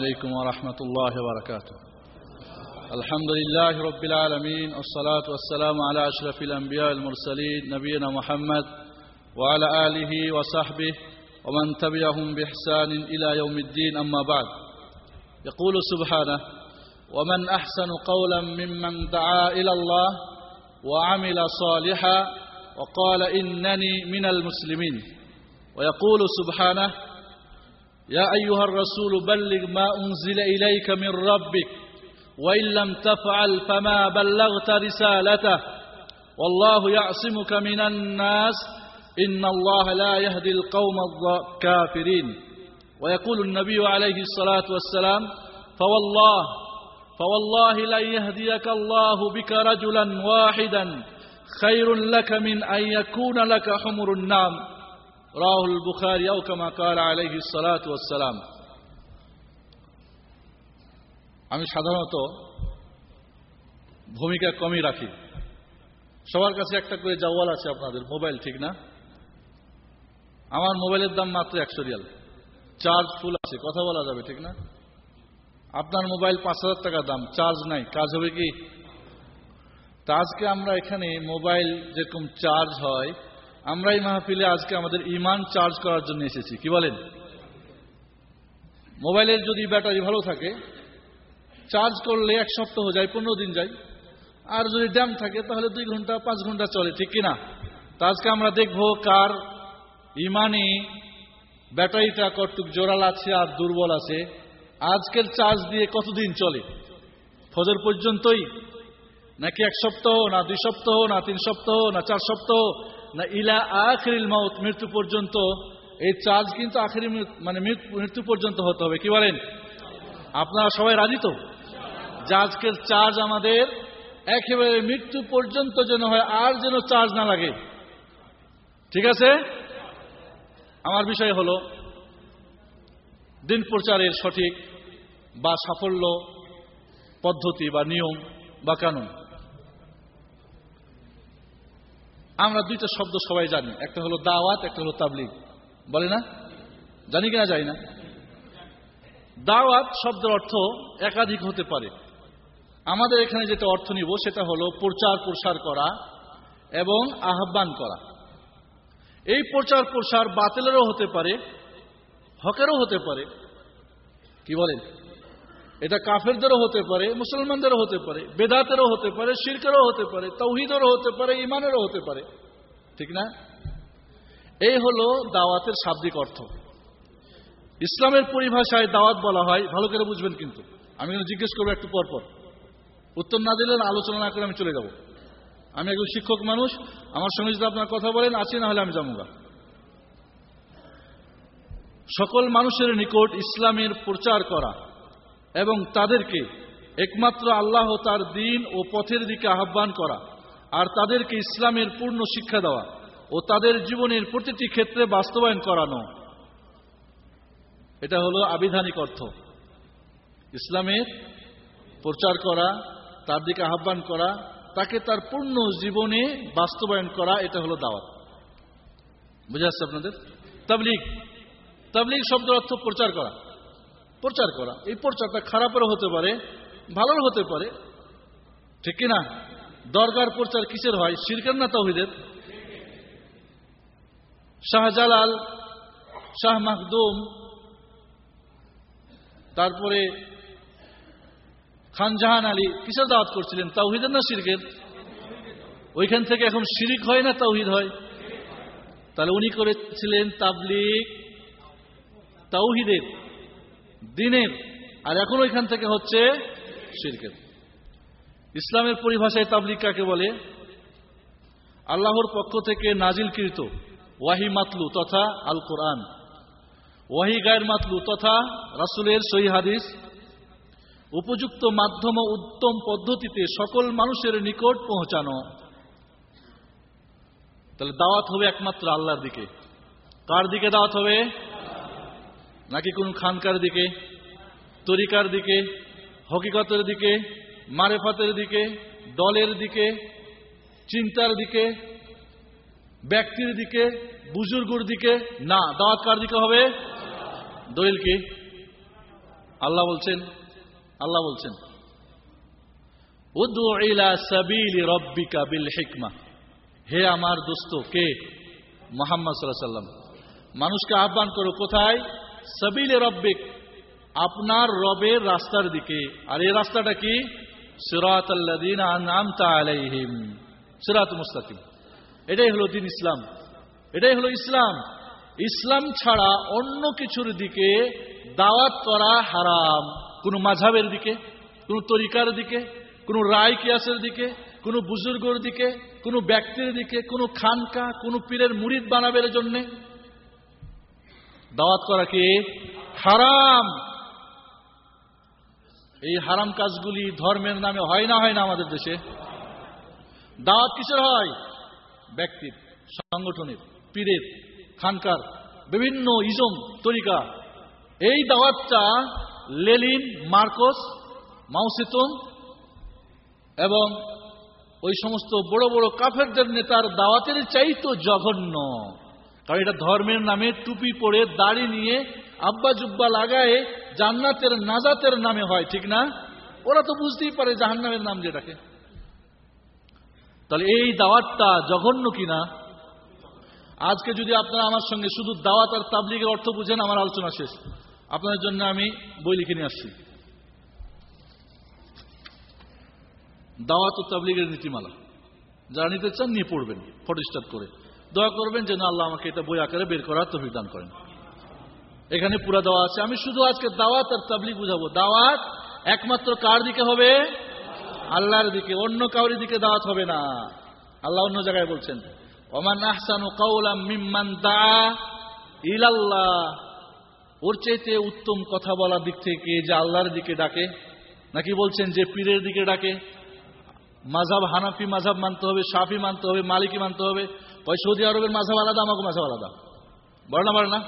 عليكم ورحمة الله وبركاته. الحمد لله رب العالمين والصلاة والسلام على أشرف الأنبياء المرسلين نبينا محمد وعلى آله وصحبه ومن تبعهم بإحسان إلى يوم الدين أما بعد. يقول سبحانه ومن أحسن قولا ممن دعا إلى الله وعمل صالحا وقال إنني من المسلمين. ويقول سبحانه يا أيها الرسول بلغ ما أنزل إليك من ربك وإن لم تفعل فما بلغت رسالته. والله يعصمك من الناس. إن الله لا يهدي القوم الكافرين. ويقول النبي عليه الصلاة والسلام فوالله فوالله لن يهديك الله بك رجلا واحدا خير لك من أن يكون لك حمر النعم রাহুল البخاري أو كما قال عليه الصلاة والسلام আমি সাধারণত ভূমিকা কমই রাখি সবার কাছে একটা করে জাওয়াল আছে আপনাদের মোবাইল ঠিক না আমার মোবাইলের দাম মাত্র একশো রিয়াল চার্জ ফুল আছে কথা বলা যাবে ঠিক না আপনার মোবাইল পাঁচ হাজার টাকা দাম চার্জ নাই কাজ হবে কি তা আজকে আমরা এখানে মোবাইল যেরকম চার্জ হয় আমরা এই মাহফিলে আজকে আমাদের ইমান চার্জ করার জন্য এসেছি। কি বলেন? মোবাইলের যদি ব্যাটারি ভালো থাকে, চার্জ করলে এক সপ্তাহ যায়, পনেরো দিন যায়। আর যদি ড্যাম থাকে, তাহলে দুই ঘণ্টা, পাঁচ ঘণ্টা চলে, ঠিক কিনা? তা আজকে আমরা দেখব কার ইমানে ব্যাটারিটা কতটুক জোরাল আছে আর দুর্বল আছে। আজকের চার্জ দিয়ে কতদিন চলে? ফজর পর্যন্তই? নাকি এক সপ্তাহ, না দুই সপ্তাহ, না তিন সপ্তাহ, না চার সপ্তাহ? না ইলা আখরিল মাউত, মৃত্যু পর্যন্ত। এই চার্জ কিন্তু আখেরি মানে মৃত্যু পর্যন্ত হতে হবে। কি বলেন? আপনারা সবাই রাজি তো? যে আজকের চার্জ আমাদের একেবারে মৃত্যু পর্যন্ত যেন হয়, আর যেন চার্জ না লাগে। ঠিক আছে? আমার বিষয় হল, দিন প্রচারের সঠিক বা সাফল্য পদ্ধতি বা নিয়ম বা কানুন। আমরা দুইটা শব্দ সবাই জানি। একটা হলো দাওয়াত, একটা হলো তাবলিগ। বলে না? জানি কিনা যাই না। দাওয়াত শব্দের অর্থ একাধিক হতে পারে। আমাদের এখানে যেটা অর্থ নিব, সেটা হলো প্রচার প্রসার করা এবং আহ্বান করা। এই প্রচার প্রসার বাতিলেরও হতে পারে, হকেরও হতে পারে। কি বলেন? এটা কাফেরদেরও হতে পারে, মুসলমানদেরও হতে পারে, বেদাতেরও হতে পারে, শিরকেরও হতে পারে, তৌহিদেরও হতে পারে ইমানেরও হতে পারে। ঠিক না? এই হলো দাওয়াতের শাব্দিক অর্থ। ইসলামের পরিভাষায় দাওয়াত বলা হয়, ভালো করে বুঝবেন কিন্তু। আমি জিজ্ঞেস করব একটু পর পর। উত্তর না দিলে আলোচনা না করে আমি চলে যাব। আমি একজন শিক্ষক মানুষ, আমার সঙ্গে যদি আপনার কথা বলেন আছি না হলে আমি যাব সকল মানুষের নিকট ইসলামের প্রচার করা এবং তাদেরকে একমাত্র আল্লাহ তার দিন ও পথের দিকে আহ্বান করা আর তাদেরকে ইসলামের পূর্ণ শিক্ষা দেওয়া ও তাদের জীবনের প্রতিটি ক্ষেত্রে বাস্তবায়ন করানো। এটা হলো আবিধানিক অর্থ। ইসলামের প্রচার করা, তার দিকে আহ্বান করা, তাকে তার পূর্ণ জীবনে বাস্তবায়ন করা, এটা হলো দাওয়াত। বুঝে আসছে আপনাদের? তাবলিগ। তাবলিগ শব্দের অর্থ প্রচার করা। প্রচার করা। এই প্রচারটা খারাপেরও হতে পারে ভালোর হতে পারে। ঠিক কিনা? দরগার প্রচার কিসের হয়? শিরকের না তহিদের শাহজালাল শাহ মাহদুম তারপরে খানজাহান আলী, কিসের দাওয়াত করছিলেন? তাওহিদের না শিরকের? ওইখান থেকে এখন শিরিক হয় না তাওহিদ হয়? তাহলে উনি করেছিলেন তাবলিক তাওহিদের। দিনের। আর এখন ওইখান থেকে হচ্ছে শিরকের। ইসলামের পরিভাষায় তাবলিক কাকে বলে? আল্লাহর পক্ষ থেকে নাজিলকৃত ওয়াহি মাতলু তথা আল কোরআন ওয়াহি গায়ের মাতলু তথা রাসুলের সহি হাদিস। উপযুক্ত মাধ্যম ও উত্তম পদ্ধতিতে সকল মানুষের নিকট পৌঁছানো। তাহলে দাওয়াত হবে একমাত্র আল্লাহর দিকে। কার দিকে দাওয়াত হবে? নাকি কোন খানকার দিকে, তরিকার দিকে, হকিকতের দিকে, মারেফাতের দিকে, দলের দিকে, চিন্তার দিকে, ব্যক্তির দিকে, বুজুর্গুর দিকে? না, দাওয়াত কার দিকে হবে? দলিল কি? আল্লাহ বলছেন আল্লাহ বলছেন হে আমার দোস্ত, কে? মোহাম্মদ মানুষকে আহ্বান করো, কোথায়? সাবিলে রব্বিক, আপনার রবের রাস্তার দিকে। আর এই রাস্তাটা কি? সিরাত আল্লাদিন আলাইহিম। সিরাত মুস্তাকিম। এটাই হলো দিন ইসলাম। এটাই হলো ইসলাম। ইসলাম ছাড়া অন্য কিছুর দিকে দাওয়াত করা হারাম। কোন মাঝাবের দিকে, কোন তরিকার দিকে, কোন রায় কিয়াসের দিকে, কোন বুজুর্গর দিকে, কোন ব্যক্তির দিকে, কোন খানকা, কোন পীরের মুরিদ বানাবের জন্য দাওয়াত করা কি? হারাম। এই হারাম কাজগুলি ধর্মের নামে হয় না হয় না আমাদের দেশে? দাওয়াত কিসের হয়? ব্যক্তির সংগঠনের, পীরের, খানকার, বিভিন্ন ইজম, তরিকা। এই দাওয়াতটা লেলিন, মার্কোস, মাউসেতুন এবং ওই সমস্ত বড় বড় কাফেরদের নেতার দাওয়াতের চাইতো জঘন্য। কারণ এটা ধর্মের নামে টুপি পরে দাড়ি নিয়ে আব্বা জুব্বা লাগায়ে জান্নাতের নাজাতের নামে হয়, ঠিক না? ওরা তো বুঝতেই পারে জাহান্নামের নাম যেটাকে। তাহলে এই দাওয়াতটা জঘন্য কিনা? আজকে যদি আপনারা আমার সঙ্গে শুধু দাওয়াত আর তাবলিগের অর্থ বুঝেন, আমার আলোচনা শেষ। আপনাদের জন্য আমি বই লিখে নিয়ে আসছি। দাওয়াত ও তাবলিগের নীতিমালা। যারা নিতে চান, নিয়ে পড়বেন ফটোস্টাট করে। দয়া করবেন যেন আল্লাহ আমাকে এটা বই আকারে বের করার তফিক দান করেন। এখানে পুরা দেওয়া আছে। আমি শুধু আজকে দাওয়াত আর তাবলিগ বুঝাবো। দাওয়াত একমাত্র কার দিকে হবে? আল্লাহর দিকে। অন্য কাউরি দিকে দাওয়াত হবে না। আল্লাহ অন্য জায়গায় বলছেন, ওমান আহসানু কাউলাম মিম্মান দা ইলাল্লাহ। ওর চাইতে উত্তম কথা বলার দিক থেকে যে আল্লাহর দিকে ডাকে, নাকি বলছেন যে পীরের দিকে ডাকে? মাঝাব হানাফি মাঝাব মানতে হবে সাফি মানতে হবে, মালিকি মানতে হবে। কয় সৌদি আরবের মাঝাব আলাদা, আমাকে মাঝাব আলাদা। বলে না বলে না?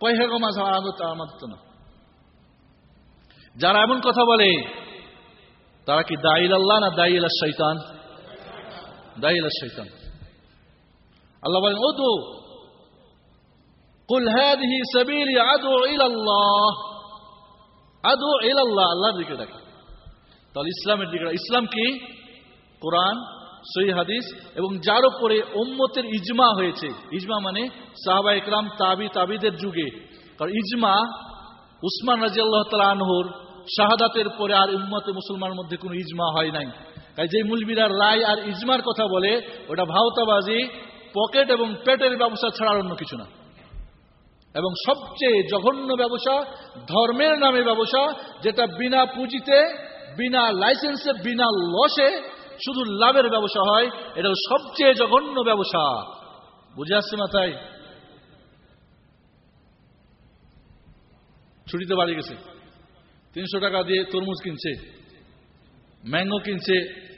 কয় হেগো মাঝাব আলাদা আমাদের তো না। যারা এমন কথা বলে, তারা কি দাইল আল্লাহ না দাইল শৈতান দাইল শৈতান আল্লাহ বলেন ও তো হাদিহি সাবিলি আদু ইলাল্লাহ। আদু ইলাল্লাহ, আল্লাহর দিকে ডাকে। তাহলে ইসলামের দিকে ইসলাম কি? কোরআন সই হাদিস, এবং যার উপরে ওম্মতের ইজমা হয়েছে। ইজমা মানে সাহাবা ইকরাম তাবি, তাবিদের যুগে। কারণ ইজমা উসমান রাজি আল্লাহ আনহর শাহাদাতের পরে আর উম্মতে মুসলমানের মধ্যে কোনো ইজমা হয় নাই। তাই যে মুলবিরা রায় আর ইজমার কথা বলে, ওটা ভাওতাবাজি, পকেট এবং পেটের ব্যবসা ছাড়া অন্য কিছু না। এবং সবচেয়ে জঘন্য ব্যবসা ধর্মের নামে ব্যবসা, যেটা বিনা পুঁজিতে বিনা লাইসেন্সে, বিনা লসে শুধু লাভের ব্যবসা হয়, এটা সবচেয়ে জঘন্য ব্যবসা। বুঝে আসছে মাথায়? ছুটিতে বাড়ি গেছে। তিনশো টাকা দিয়ে তরমুজ কিনছে, ম্যাঙ্গো কিনছে,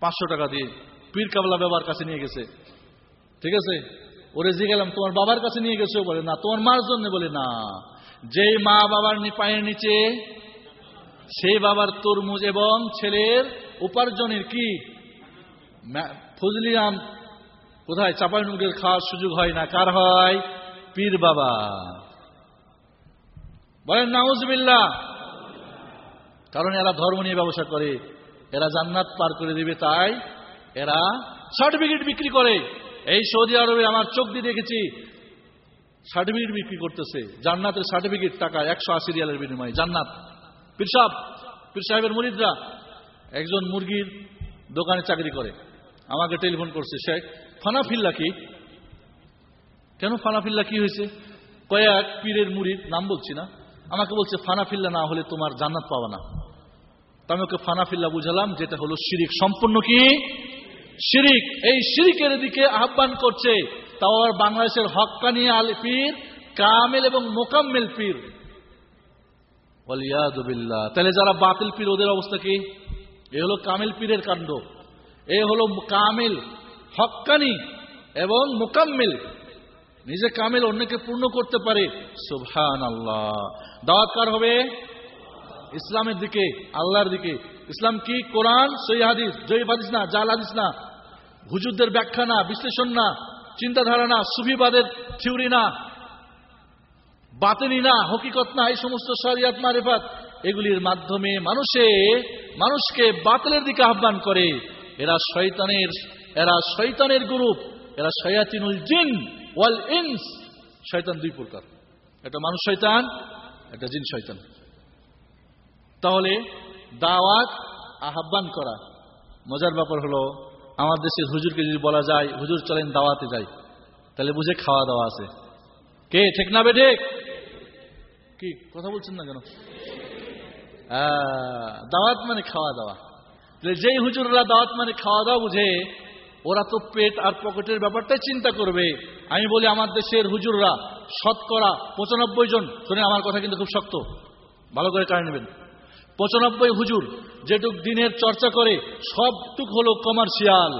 পাঁচশো টাকা দিয়ে পীর কাবলা বাবার কাছে নিয়ে গেছে। ঠিক আছে? ওরে যে গেলাম, তোমার বাবার কাছে নিয়ে গেছে বলে, না, তোমার মার জন্য বলে, না। যেই মা বাবার পায়ের নিচে সেই বাবার তরমুজ এবং ছেলের উপার্জনের কি? ফজলি আম কোথায়? চাপাই নুগের খাওয়ার সুযোগ হয় না। কার হয়? পীর বাবা। বলেন নাউজবিল্লা কারণ এরা ধর্ম নিয়ে ব্যবসা করে। এরা জান্নাত পার করে দিবে, তাই এরা সার্টিফিকেট বিক্রি করে। এই সৌদি আরবে আমার চোখ দিয়ে দেখেছি, সার্টিফিকেট বিক্রি করতেছে। জান্নাতের সার্টিফিকেট টাকা একশো আশি রিয়ালের বিনিময়ে। জান্নাত। পীর সাহেব পীর সাহেবের মুরিদরা একজন মুরগির দোকানে চাকরি করে। আমাকে টেলিফোন করছে, শেখ ফানাফিল্লা কি? কেন ফানাফিল্লা কি হয়েছে? কয়েক পীরের মুরিদ নাম বলছি না। আমাকে বলছে ফানাফিল্লা না হলে তোমার জান্নাত পাওয়া না। আমি ওকে ফানাফিল্লা বুঝালাম, যেটা হলো শিরিক। সম্পূর্ণ কি? শিরিক। এই শিরিকের দিকে আহ্বান করছে। তাও আর বাংলাদেশের হক্কানি আল পীর, কামেল এবং মোকাম্মেল পীর। তাহলে যারা বাতিল পীর, ওদের অবস্থা কি? এ হলো কামিল পীরের কাণ্ড। এ হলো কামিল, হক্কানি এবং মোকাম্মিল। নিজে কামিল অন্যকে পূর্ণ করতে পারে। সুবহান আল্লাহ দাওয়াত কার হবে? ইসলামের দিকে, আল্লাহর দিকে। ইসলাম কি? কোরআন সই হাদিস জয়ীব হাদিস না, জাল হাদিস না। হুজুরদের ব্যাখ্যা না, বিশ্লেষণ না, চিন্তাধারা না, সুফিবাদের থিওরি না। বাতিনি না, হকিকত না, এই সমস্ত শরিয়াত, মারেফাত, এগুলির মাধ্যমে মানুষে মানুষকে বাতিলের দিকে আহ্বান করে। এরা শয়তানের এরা শয়তানের গ্রুপ, এরা শয়াতিনুল জিন ওয়াল ইনস। শয়তান দুই প্রকার। একটা মানুষ শয়তান, একটা জিন শয়তান। তাহলে দাওয়াত, আহ্বান করা। মজার ব্যাপার হলো, আমার দেশের হুজুরকে যদি বলা যায়, হুজুর, চলেন দাওয়াতে যাই। তাহলে বুঝে খাওয়া দাওয়া আছে। কে, ঠিক না বে ঠিক? কি? কথা বলছেন না কেন? দাওয়াত মানে খাওয়া দাওয়া। যেই হুজুররা দাওয়াত মানে খাওয়া দাওয়া বুঝে, ওরা তো পেট আর পকেটের ব্যাপারটাই চিন্তা করবে। আমি বলি আমার দেশের হুজুররা, শতকরা পঁচানব্বই জন শুনে আমার কথা কিন্তু খুব শক্ত, ভালো করে কারণ নেবেন। পঁচানব্বই হুজুর যেটুক দিনের চর্চা করে, সবটুক হলো কমার্শিয়াল।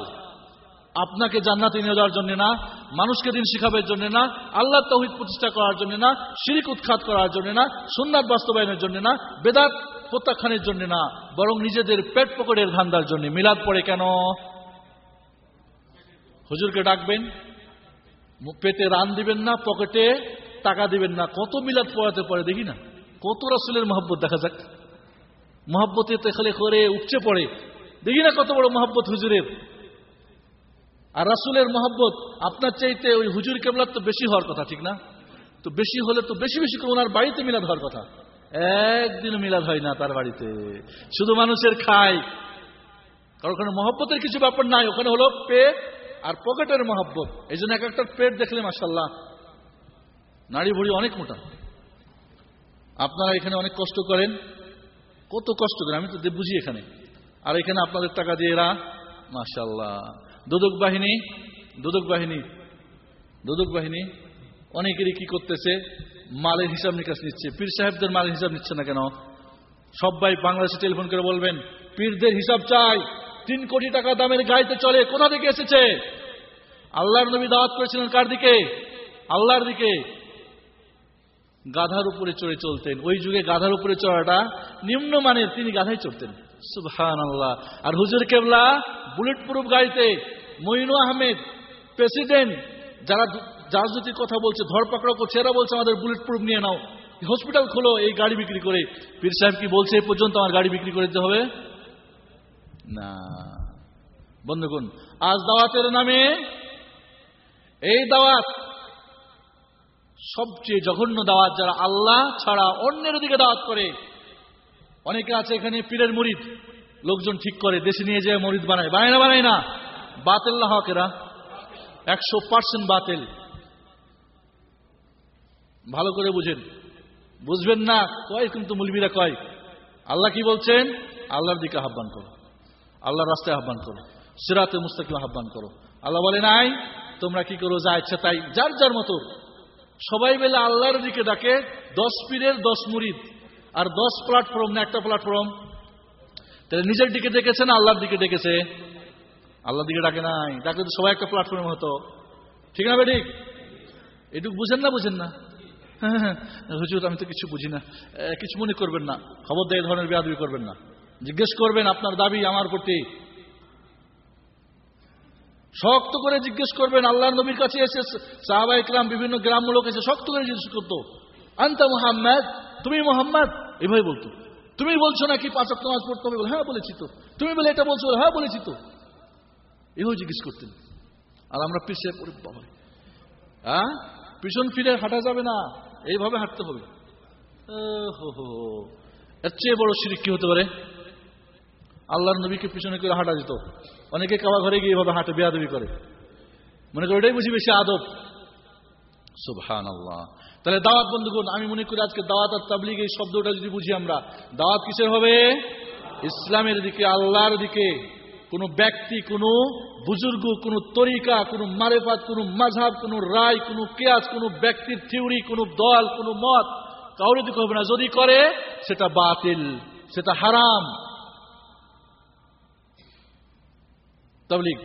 আপনাকে জান্নাতে নিয়ে যাওয়ার জন্য না, মানুষকে দিন শিখাবের জন্য না আল্লাহ তহিদ প্রতিষ্ঠা করার জন্য না, শিরিক উৎখাত করার জন্য না, সুন্নাত বাস্তবায়নের জন্য না, বেদাত প্রত্যাখ্যানের জন্য না, বরং নিজেদের পেট পকেটের ধান্দার জন্য। মিলাদ পড়ে কেন? হুজুরকে ডাকবেন, পেটে রান দিবেন না, পকেটে টাকা দিবেন না। কত মিলাদ পড়াতে পারে দেখি না। কত রাসুলের মহব্বত দেখা যাক। মহব্বতে তেখালে করে উপচে পড়ে। দেখি না কত বড় মহব্বত হুজুরের। আর রাসুলের মহব্বত আপনার চাইতে ওই হুজুর কেবলার তো বেশি হওয়ার কথা, ঠিক না? তো বেশি হলে তো বেশি বেশি করে ওনার বাড়িতে মিলাদ হওয়ার কথা। একদিন মিলাদ হয় না তার বাড়িতে। শুধু মানুষের খায়। কারণ ওখানে মহব্বতের কিছু ব্যাপার নাই, ওখানে হলো পেট আর পকেটের মহব্বত। এই জন্য এক একটা পেট দেখলে মাসাল্লাহ নারী ভুড়ি অনেক মোটা। আপনারা এখানে অনেক কষ্ট করেন। কত কষ্ট করেন, আমি তো বুঝি এখানে। আর এখানে আপনাদের টাকা দিয়ে এরা মাসাল্লাহ দুদক বাহিনী দুদক বাহিনী দুদক বাহিনী, অনেকেরই কি করতেছে? মালের হিসাব নিকাশ নিচ্ছে। পীর সাহেবদের মালের হিসাব নিচ্ছে না কেন? সবাই বাংলাদেশে টেলিফোন করে বলবেন, পীরদের হিসাব চাই। তিন কোটি টাকা দামের গাড়িতে চলে কোথা থেকে এসেছে? আল্লাহর নবী দাওয়াত করেছিলেন কার দিকে? আল্লাহর দিকে। গাধার উপরে চড়ে চলতেন। ওই যুগে গাধার উপরে চড়াটা নিম্নমানের তিনি গাধাই চড়তেন। সুবহান আল্লাহ আর হুজুর কেবলা, বুলেট প্রুফ গাড়িতে মইনু আহমেদ, প্রেসিডেন্ট, যারা রাজনৈতিক কথা বলছে, ধরপাকড়া করছে, এরা বলছে, আমাদের বুলেট প্রুফ নিয়ে নাও। হসপিটাল খোলো, এই গাড়ি বিক্রি করে। পীর সাহেব কি বলছে এই পর্যন্ত আমার গাড়ি বিক্রি করে দিতে হবে? না। বন্ধুগণ, আজ দাওয়াতের নামে এই দাওয়াত সবচেয়ে জঘন্য দাওয়াত, যারা আল্লাহ ছাড়া অন্যের দিকে দাওয়াত করে অনেকে আছে এখানে পীরের মরিদ। লোকজন ঠিক করে, দেশে নিয়ে যায়, মরিদ বানায়। বানায় না বানায় না? বাতেল না হক এরা। একশো পার্সেন্ট বাতেল। ভালো করে বুঝেন। বুঝবেন না, কয় কিন্তু মুলবিরা কয়? আল্লাহ কি বলছেন? আল্লাহর দিকে আহ্বান করো। আল্লাহর রাস্তায় আহ্বান করো। সিরাতে মুস্তাকিম আহ্বান করো। আল্লাহ বলে নাই তোমরা কি করো? যা ইচ্ছা তাই। যার যার মতো। সবাই মিলে আল্লাহর দিকে ডাকে, দশ পীরের দশ মুরিদ। আর দশ প্ল্যাটফর্ম না একটা প্ল্যাটফর্ম? তাহলে নিজের দিকে ডেকেছে না আল্লাহর দিকে ডেকেছে? আল্লাহর দিকে ডাকে নাই। ডাকলে তো সবাই একটা প্ল্যাটফর্ম হতো ঠিক না ঠিক এটুকু বুঝেন না বুঝেন না? হ্যাঁ হ্যাঁ হুজুর, আমি তো কিছু বুঝি না। কিছু মনে করবেন না। খবর দেয় ধরনের বেয়াদবি করবেন না। জিজ্ঞেস করবেন আপনার দাবি আমার প্রতি। শক্ত করে জিজ্ঞেস করবেন আল্লাহ নবীর কাছে এসে সাহাবা বিভিন্ন গ্রামমূলক এসে শক্ত করে জিজ্ঞেস করতো। আন্তা মোহাম্মদ? তুমি মোহাম্মদ? এভাবে বলতো। তুমি বলছো নাকি পাঁচ নামাজ পড়তে হবে হ্যাঁ বলেছি তো। তুমি বলে এটা বলছো হ্যাঁ বলেছি তো। এভাবে জিজ্ঞেস করতেন। আর আমরা পিছিয়ে পড়ে, বাবা হ্যাঁ? পিছন ফিরে হাঁটা যাবে না। এইভাবে হাঁটতে হবে। হো হো এর চেয়ে বড় সিরিক কি হতে পারে? আল্লাহর নবীকে পিছনে করে হাঁটা যেত। অনেকে কাবা ঘরে গিয়ে এভাবে হাঁটে, বেয়াদবি করে। মনে করি ওটাই বুঝি বেশি আদব। সুবহান আল্লাহ তাহলে দাওয়াত বন্ধু বন্ধুগণ, আমি মনে করি আজকে দাওয়াত আর তাবলিগ এই শব্দটা যদি বুঝি আমরা, দাওয়াত কিসের হবে? ইসলামের দিকে, আল্লাহর দিকে। কোনো ব্যক্তি, কোনো বুজুর্গ, কোনো তরিকা, কোনো মারেফাত, কোনো মাঝাব কোনো রায়, কোনো কেয়াস, কোনো ব্যক্তির থিওরি, কোনো দল, কোনো মত কাউরে দিকে হবে না। যদি করে, সেটা বাতিল, সেটা হারাম। তাবলিগ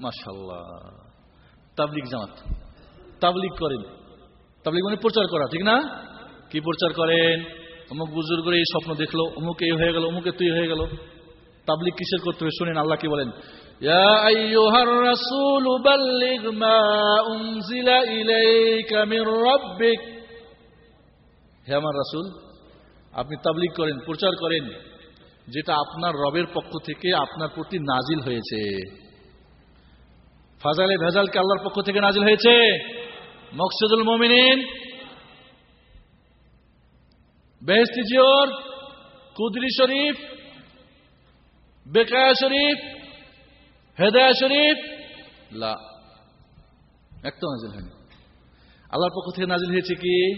মাশাল্লাহ তাবলিগ জামাত, তাবলিগ করেন। তাবলিক মানে প্রচার করা, ঠিক না? কি প্রচার করেন? অমুক বুজুর করে এই স্বপ্ন দেখল, অমুক এই হয়ে গেল, অমুকে তুই হয়ে গেল। তাবলিক কিসের করতে হবে শুনেন, আল্লাহ কি বলেন? আপনি তাবলিক করেন, প্রচার করেন, যেটা আপনার রবের পক্ষ থেকে আপনার প্রতি নাজিল হয়েছে। ফাজালে ভেজালকে আল্লাহর পক্ষ থেকে নাজিল হয়েছে। মকসুদুল মমিনিন বেহস্তি জিওর, কুদরি শরীফ, বেকায়া শরীফ, হেদায়া শরীফ। লা। একটা নাজিল হয়নি। আল্লাহর পক্ষ থেকে নাজিল হয়েছে কি?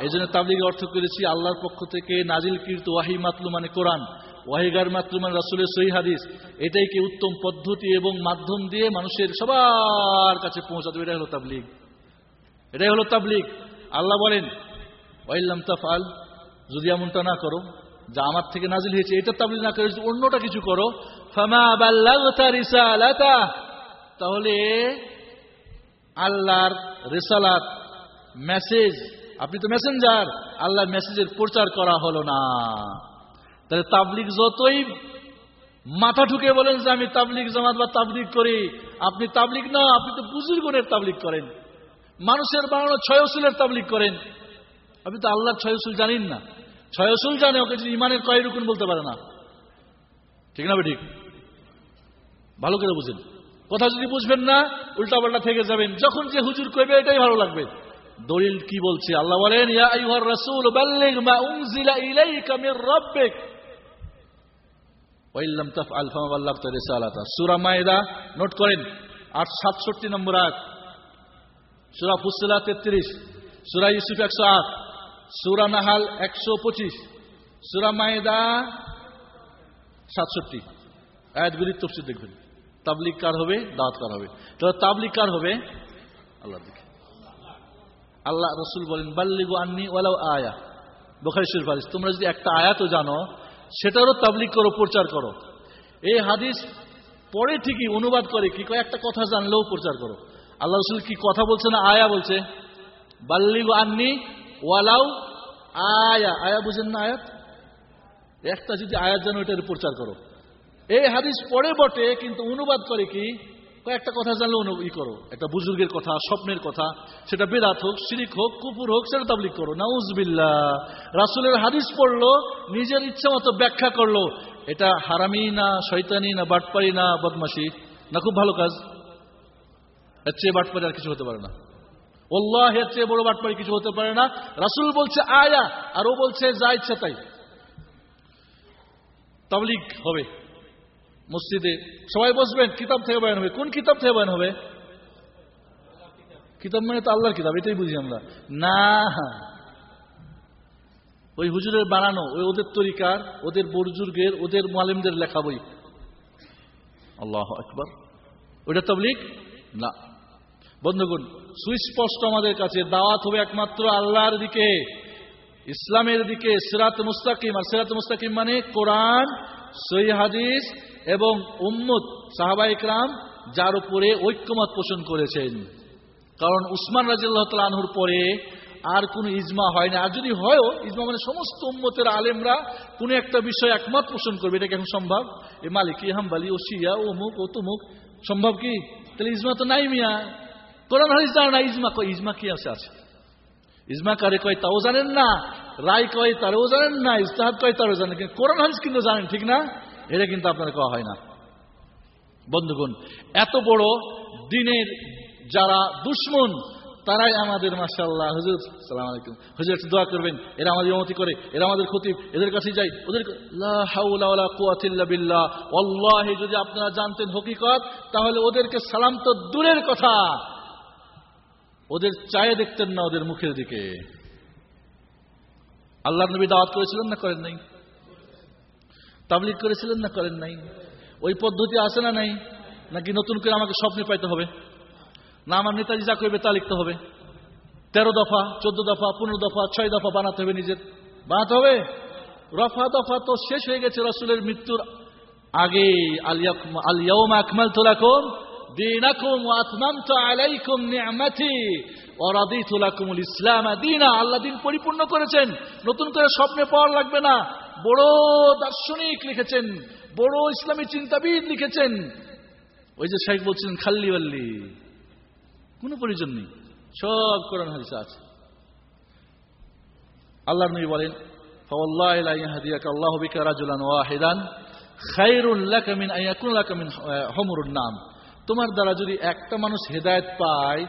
এই জন্য তাবলিগ অর্থ করেছি, আল্লাহর পক্ষ থেকে নাজিল কীর্ত ওয়াহি মাতলু মানে কোরআন ওয়াহিগার মাতলু মানে রাসুলের সহি হাদিস। এটাই কি উত্তম পদ্ধতি এবং মাধ্যম দিয়ে মানুষের সবার কাছে পৌঁছাতে এটাই হলো তাবলিগ। এটাই হলো তাবলিক আল্লাহ বলেন ওয়াইল্লাম তাফাল যদি এমনটা না করো, যা আমার থেকে নাজিল হয়েছে, এটা তাবলিগ না করে অন্যটা কিছু করো তাহলে আল্লাহর রেসালাত, মেসেজ, আপনি তো মেসেঞ্জার, আল্লাহর মেসেজের প্রচার করা হলো না। তাহলে তাবলিক যতই মাথা ঢুকে বলেন যে আমি তাবলিক জামাত বা তাবলিগ করি, আপনি তাবলিক না, আপনি তো বুজুর্গনের তাবলিক করেন। মানুষের বানানো ছয় অসুলের তাবলিগ করেন। আপনি তো আল্লাহর ছয় অসুল জানেন না। ছয় অসুল জানে, ওকে যদি ইমানের কয় রুকুন বলতে পারে না। ঠিক না ঠিক ভালো করে বুঝেন। কথা যদি বুঝবেন না, উল্টাপাল্টা থেকে যাবেন। যখন যে হুজুর কইবে, এটাই ভালো লাগবে। দলিল কি বলছে? আল্লাহ বলেন নোট করেন। 867 নম্বর আয়াত। সূরা ফুসিলাত 33 সূরা ইউসুফ একশো আট সুরা নাহাল একশো পঁচিশ সুরা মায়েদা 67 আয়াতগুলির তফসির দেখবেন। তাবলিক কার হবে? দাওয়াত কার হবে? তাহলে তাবলিক কার হবে? আল্লাহর দিকে আল্লাহ রসুল বলেন, বাল্লিগু আন্নি ওয়ালাও আয়া। বোখারি শরীফ হাদিস, তোমরা যদি একটা আয়াতও জানো, সেটারও তাবলিক করো, প্রচার করো। এই হাদিস পরে ঠিকই, অনুবাদ করে কি কয়েকটা কথা জানলেও প্রচার করো। আল্লাহ রসুল কি কথা বলছে না আয়া বলছে? বাল্লিগু আননি ওয়ালাও আয়া। আয়া বুঝেন না আয়াত? একটা যদি আয়াত জানো, এটার প্রচার করো। এই হাদিস পড়ে বটে, কিন্তু অনুবাদ করে কি? কয়েকটা কথা জানলে ই করো। একটা বুজুর্গের কথা, স্বপ্নের কথা, সেটা বেদাত হোক, শিরিক হোক কুপুর হোক, সেটা তাবলিক করো। নাউজবিল্লা রাসুলের হাদিস পড়ল, নিজের ইচ্ছা মতো ব্যাখ্যা করল। এটা হারামি না শৈতানি না, বাটপারি না বদমাসি না, খুব ভালো কাজ। এর চেয়ে বাটপারি আর কিছু হতে পারে না। ওল্লাহ, এর চেয়ে বড় বাটপারি কিছু হতে পারে না। রাসুল বলছে আয়া, আর ও বলছে যা ইচ্ছা তাই। তাবলিক হবে। মসজিদে সবাই বসবেন, কিতাব থেকে বয়ান হবে। কোন কিতাব থেকে বয়ান হবে? কিতাব মানে তো আল্লাহর কিতাব, এটাই বুঝি আমরা। না, ওই হুজুরের বানানো, ওই ওদের তরিকার, ওদের বরজুর্গের ওদের মালিমদের লেখা বই। আল্লাহ একবার ওইটা তবলিক না। বন্ধুগণ, সুস্পষ্ট আমাদের কাছে, দাওয়াত হবে একমাত্র আল্লাহর দিকে, ইসলামের দিকে, সিরাত মুস্তাকিম। আর সিরাত মুস্তাকিম মানে কোরআন সই হাদিস এবং উম্মত, সাহাবা ইকরাম, যার উপরে ঐক্যমত পোষণ করেছেন। কারণ উসমান রাজিল্লাহ আনহুর পরে আর কোন ইজমা হয় না আর যদি হয়ও, ইজমা মানে সমস্ত উম্মতের আলেমরা কোন একটা বিষয় একমত পোষণ করবে। এটা কি এখন সম্ভব? এ মালিকি, হাম্বালি, ও শিয়া অমুক, ও তুমুক। সম্ভব কি? তাহলে ইজমা তো নাই মিয়া। কোরআন হাদিস জানে না ইজমা কয় ইজমা কি আছে আছে ইজমা কারে কয় তাও জানেন না রায় কয় তারও জানেন না ইস্তাহাদ কয় তারও জানেন কিন্তু কোরআন হাদিস কিন্তু জানেন ঠিক না এটা কিন্তু আপনারা কওয়া হয় না বন্ধুগণ, এত বড় দিনের যারা দুশ্মন, তারাই আমাদের মাসাল্লাহ হুজুর, সালাম আলাইকুম। হুজুর, একটু দোয়া করবেন। এরা আমাদের অমতি করে, এরা আমাদের ক্ষতি, এদের কাছে যাই। ওদের বিল্লাহ। অল্লাহি যদি আপনারা জানতেন হকিকত, তাহলে ওদেরকে সালাম তো দূরের কথা। ওদের চায়ে দেখতেন না ওদের মুখের দিকে। আল্লাহ নবী দাওয়াত করেছিলেন না করেন নাই? তাবলিক করেছিলেন না করেন নাই? ওই পদ্ধতি আছে না নাই? নাকি নতুন করে আমাকে স্বপ্নে পাইতে হবে? না, আমার নেতাজি যা করবে তা লিখতে হবে। তেরো দফা, চোদ্দ দফা, পনেরো দফা, ছয় দফা বানাতে হবে নিজের। বানাতে হবে? রফা দফা তো শেষ হয়ে গেছে রসুলের মৃত্যুর আগে আলিয়া আলিয়াউম আকমাল তোলাকুম দিনাকুম আতমামতু আলাইকুম নি'মাতি ওয়া রাদিতু লাকুমুল ইসলাম দীনা আল্লাহ দিন পরিপূর্ণ করেছেন নতুন করে স্বপ্নে পাওয়ার লাগবে না বড় দার্শনিক লিখেছেন বড় ইসলামী চিন্তাবিদ লিখেছেন ওই যে শেখ বলছিলেন খাল্লি বাল্লি কোনো প্রয়োজন নেই সব কোরআন হাদিসে আছে আল্লাহ নবী বলেন فوالله لا يهديك الله بك رجلا واحدا خير لك من ان يكون لك من حمر النعم তোমার দ্বারা যদি একটা মানুষ হেদায়েত পায়,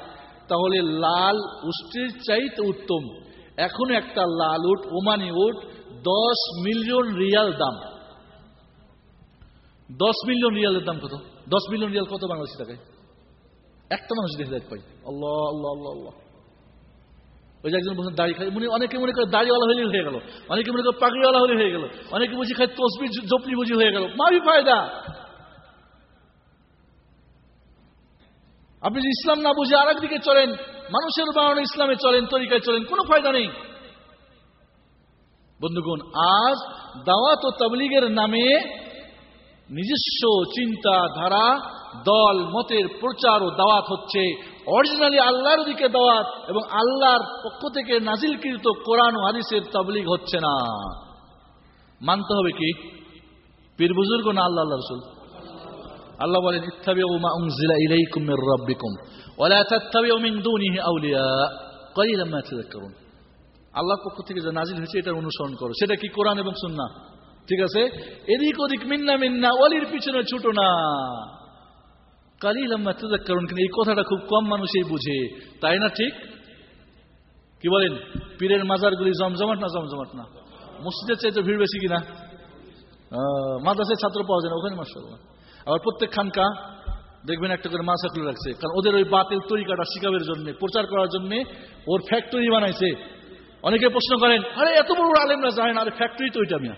তাহলে লাল উষ্টির চাইতে উত্তম। এখন একটা লাল উট, ওমানি উট, দশ মিলিয়ন রিয়াল দাম। দশ মিলিয়ন রিয়ালের দাম কত? দশ মিলিয়ন রিয়াল কত বাংলাদেশি টাকায়? একটা মানুষ যদি হেদায়ত পাই আল্লাহ আল্লাহ আল্লাহ আল্লাহ। ওই যে একজন বলছেন, দাড়ি খাই অনেকে মনে করে দাড়িওয়ালা হলেই হয়ে গেল। অনেকে মনে করে পাগড়িওয়ালা হলে হয়ে গেল। অনেকে বুঝি খাই তসবি জপনি বুঝি হয়ে গেল। মাবি ফায়দা। আপনি যদি ইসলাম না বুঝে আর দিকে চলেন, মানুষের বানানো ইসলামে চলেন, তরিকায় চলেন, কোনো ফায়দা নেই। বন্ধুগণ, আজ দাওয়াত ও তাবলিগের নামে নিজস্ব চিন্তা ধারা দল, মতের প্রচার ও দাওয়াত হচ্ছে। অরিজিনালি আল্লাহর দিকে দাওয়াত এবং আল্লাহর পক্ষ থেকে নাজিলকৃত কোরআন হাদিসের তাবলিগ হচ্ছে না। মানতে হবে কি? পীর বুজুর্গ না আল্লাহ আল্লাহ রসুল? আল্লাহ বলেন, ইত্তাবিউ মা আউলিয়া পক্ষ থেকে যে নাজিল হয়েছে, এটার অনুসরণ করো। সেটা কি কোরআন এবং সুন্নাহ? ঠিক আছে? এদিক ওদিক, মিন্না মিন্না অলির পিছনে ছুটো না। কালিলাম মা তাযাক্কারুন, কিন্তু এই কথাটা খুব কম মানুষই বুঝে। তাই না ঠিক? কি বলেন? পীরের মাজারগুলি জমজমাট না জমজমাট না? মসজিদের চাইতে ভিড় বেশি কিনা? মাদ্রাসায় ছাত্র পাওয়া যায় না ওখানে মাসাল্লাহ আবার প্রত্যেক খানকা দেখবেন একটা করে মাসা খুলে রাখছে। কারণ ওদের ওই বাতিল তরিকাটা শিকাবের জন্য, প্রচার করার জন্য ওর ফ্যাক্টরি বানাইছে। অনেকে প্রশ্ন করেন, আরে, এত বড় আলেমরা যায় না, আরে ফ্যাক্টরি তো ওইটা মিয়া।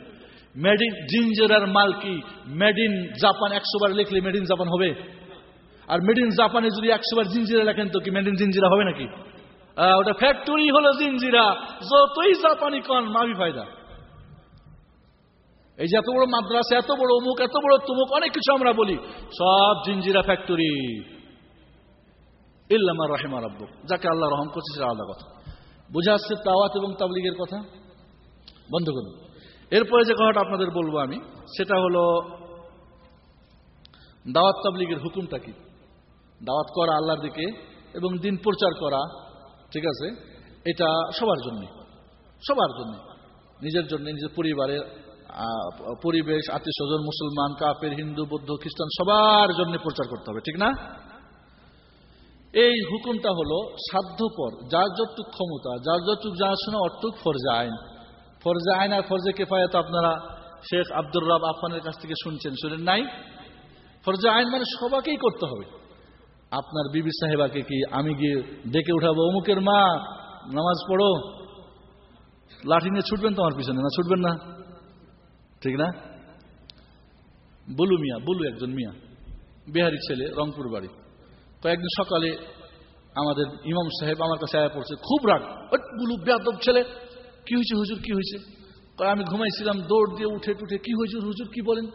মেড ইন জিঞ্জেরার মাল কি? মেড ইন জাপান একশো বার লিখলে মেড ইন জাপান হবে। আর মেড ইন জাপানে যদি একশো বার জিঞ্জিরা লেখেন, তো কি মেড ইন জিঞ্জিরা হবে নাকি? ওটা ফ্যাক্টরি হলো জিঞ্জিরা যতই জাপানি কন মাবি ফায়দা। এই যে এত বড় মাদ্রাসা, এত বড় অমুক, এত বড় তুমুক, অনেক কিছু আমরা বলি। সব জিঞ্জিরা ফ্যাক্টরি। ইল্লামা রহেমা রব্বুক। যাকে আল্লাহ রহম করছে, সেটা আলাদা কথা। বুঝে আসছে তাওয়াত এবং তাবলিগের কথা? বন্ধ করুন। এরপরে যে কথাটা আপনাদের বলব আমি, সেটা হলো, দাওয়াত তাবলিগের হুকুমটা কি? দাওয়াত করা আল্লাহর দিকে এবং দিন প্রচার করা, ঠিক আছে? এটা সবার জন্য। সবার জন্য। নিজের জন্য, নিজের পরিবারের পরিবেশ আত্মীয় স্বজন মুসলমান, কাফের, হিন্দু, বৌদ্ধ, খ্রিস্টান, সবার জন্য প্রচার করতে হবে, ঠিক না? এই হুকুমটা হলো সাধ্যপর, যার যতটুক ক্ষমতা, যার যতটুক জানাশোনা অটুক ফরজে আইন। ফরজে আইন আর ফরজে কেফায়ত আপনারা শেখ আব্দুর রাব আফানের কাছ থেকে শুনছেন, শুনেন নাই? ফরজে আইন মানে সবাকেই করতে হবে। আপনার বিবি সাহেবাকে কি আমি গিয়ে ডেকে উঠাবো? অমুকের মা, নামাজ পড়ো। লাঠি নিয়ে ছুটবেন তোমার পিছনে, না ছুটবেন না? ঠিক না? বলু মিয়া, বলু একজন মিয়া বিহারি ছেলে, রংপুর বাড়ি। কয়েকদিন সকালে আমাদের ইমাম সাহেব আমার কাছে আয়া পড়ছে, খুব রাগ। বুলু বেদব ছেলে, কি হয়েছে হুজুর, কি হয়েছে? কয়, আমি ঘুমাইছিলাম, দৌড় দিয়ে উঠে টুঠে, কি হয়েছে হুজুর, কি বলেন?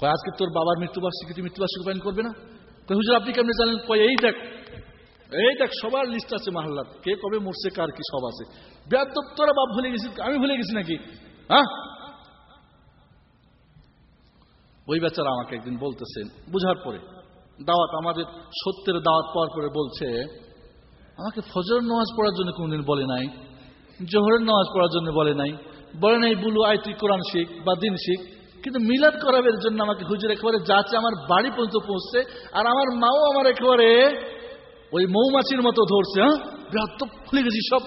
কয়, আজকে তোর বাবার মৃত্যুবার্ষিকী, তুই মৃত্যুবার্ষিকী পালন করবে না? কয়, হুজুর, আপনি কেমনি জানেন? কয়, এই দেখ এই দেখ, সবার লিস্ট আছে মাহাল্লার। কে কবে মরছে, কার কি সব আছে? বেদব তোরা বাপ ভুলে গেছিস, আমি ভুলে গেছি নাকি? হ্যাঁ? ওই বেচারা আমাকে একদিন বলতেছেন বুঝার পরে, দাওয়াত, আমাদের সত্যের দাওয়াত পাওয়ার পরে বলছে, আমাকে ফজর নামাজ পড়ার জন্য কোনদিন বলে নাই, জোহরের নামাজ পড়ার জন্য বলে নাই বলে নাই, বুলু আয় তুই কোরআন শিখ বা দিন শিখ, কিন্তু মিলাদ করাবের জন্য আমাকে হুজুর একেবারে যাচ্ছে আমার বাড়ি পর্যন্ত পৌঁছছে, আর আমার মাও আমার একেবারে ওই মৌমাছির মতো ধরছে হ্যাঁ? বৃহত্ত খুলে গেছি সব।